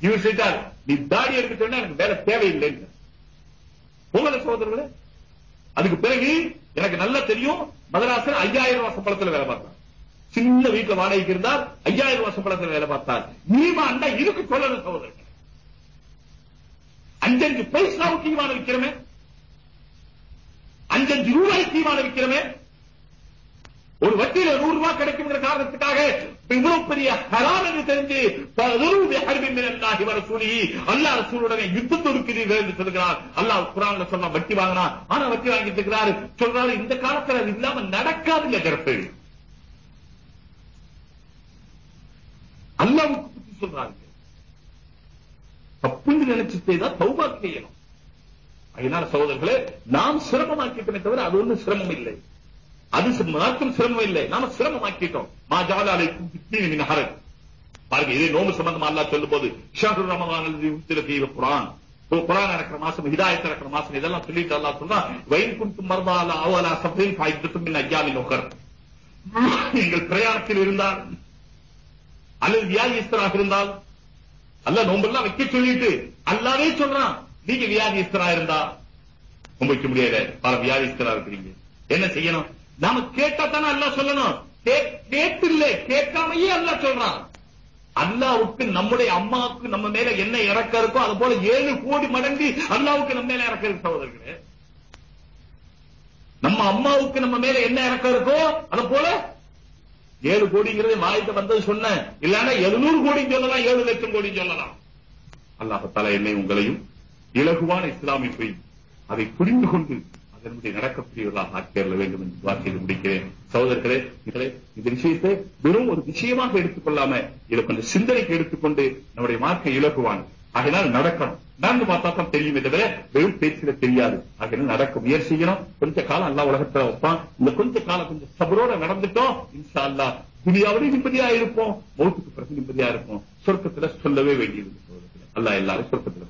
இவர் செய்தார் நீ தாடி எடுக்க சொன்னா எனக்கு வேலை தேவையில்லைன்னு போகல சோதரர்களே அதுக்கு பிறகு எனக்கு நல்லா தெரியும் மதராசர் ஐயாயிரம் ரூபாய் சம்பளத்துல வேலை பார்த்தான் சின்ன வீட்டுல வாடகைக்கு இருந்தார் ஐயாயிரம் ரூபாய் சம்பளத்துல வேலை பார்த்தார் நீமாண்டா இருக்கு சொல்லணும் சகோதரர். அஞ்சஞ்சு பைசாவுக்கு ஈமான விற்கிறமே அஞ்சஞ்சு ரூபாய்க்கு ஈமான விற்கிறமே ஒரு வட்டியில நூறு ரூபாய் கிடைக்குங்கிற காரணத்துக்காக இவ்வளவு பெரிய ஹராம் என்று தெரிஞ்சு அல்லாஹி வர சூழி அல்லாஹ் ரசூலுடனே யுத்தம் தொடுக்கிறீர்கள் என்று சொல்கிறார் அல்லாஹ் குரான் சொன்னா வட்டி வாங்கினா ஆனா வட்டி வாங்கிட்டு இருக்கிறாரு. சொல்றாரு இந்த காலத்துல அது இல்லாம நடக்காதுங்க கருத்து அல்லாவுக்கு புத்தி சொல்றாங்க. தப்புன்னு நினைச்சு செய்தா செய்யணும். அதனால சகோதரர்களே நாம் சிரமமாக்கிட்டோமே தவிர அது ஒன்றும் சிரமம் இல்லை. அது மாற்றம் சிரமம் இல்லை. நாம சிரமமாக்கிட்டோம். மா ஜாலாலை குத்தின் பாருங்க இதே நோம்பு சம்பந்தமா அல்லா சொல்லும் போது ஷாஹு ரமதான் தீவ குரான் குரான் நடக்கிற மாசம் ஹிதாயத் நடக்கிற மாசம் இதெல்லாம் சொல்லிட்டு அல்லா சொல்றான் வயன் குண்டு மர்தால அவலா சப்ரின் பாய்த்து ஐயாவின் உகர் நீங்கள் பிரயாணத்தில் இருந்தால் அல்லது வியாதிஸ்தராக இருந்தால்? அல்ல நோம்பெல்லாம் வைக்க சொல்லிட்டு அல்லாவே சொல்றான். நீங்க வியாதிஸ்தரா இருந்தா? நோம்பு வைக்க முடியாது. பல வியாதிஸ்தரா இருக்கிறீங்க. என்ன செய்யணும்? நாம கேட்டா தானே அல்லாஹ் சொல்லணும். கே- கேட்டு இல்ல கேட்காமையே அல்லா சொல்றான். அல்லாவுக்கு நம்முடைய அம்மாவுக்கு நம்ம மேல என்ன இறக்க இருக்கோ அது போல ஏழு கோடி மடங்கு அல்லாவுக்கு நம்ம மேல இறக்க இருக்கு சகோதரர்களே. நம்ம அம்மாவுக்கு நம்ம மேல என்ன இறக்க இருக்கோ அது போல ஏழு கோடிங்கிறது மாயத்தை வந்தது சொன்னேன். இல்லன்னா எழுநூறு கோடி சொல்லலாம் ஏழு லட்சம் கோடி சொல்லலாம். அல்லாஹத்தால என்னை உங்களையும் இலகுவான இஸ்லாமிய போய் அதை புரிந்து கொண்டு அதனுடைய நடக்கக்கூடியவர்களாக ஆக்கியர்ல வேண்டும் என்று துவா முடிக்கிறேன். சகோதரர்களே இதிலே இந்த விஷயத்தை வெறும் ஒரு விஷயமாக எடுத்துக்கொள்ளாம இதை கொஞ்சம் சிந்தனைக்கு எடுத்துக்கொண்டு நம்முடைய மார்க்கை இலகுவான் அதனால நடக்கணும். நடந்து பார்த்தா தான் தெரியும் தவிர வெறும் பேச்சுல தெரியாது. ஆகையினால் நடக்க முயற்சி செய்யணும்? கொஞ்ச காலம் அல்லா உலகத்துல வைப்பான். இந்த கொஞ்ச காலம் கொஞ்சம் சபரோட நடந்துட்டோம். இன்ஷா அல்லா துணியாவோட நிம்மதியா இருப்போம். மௌத்துக்கு பிறகு நிம்மதியா இருப்போம். சொர்க்கத்துல சொல்லவே வேண்டியது. அல்லா எல்லாரும் சொர்க்கத்துல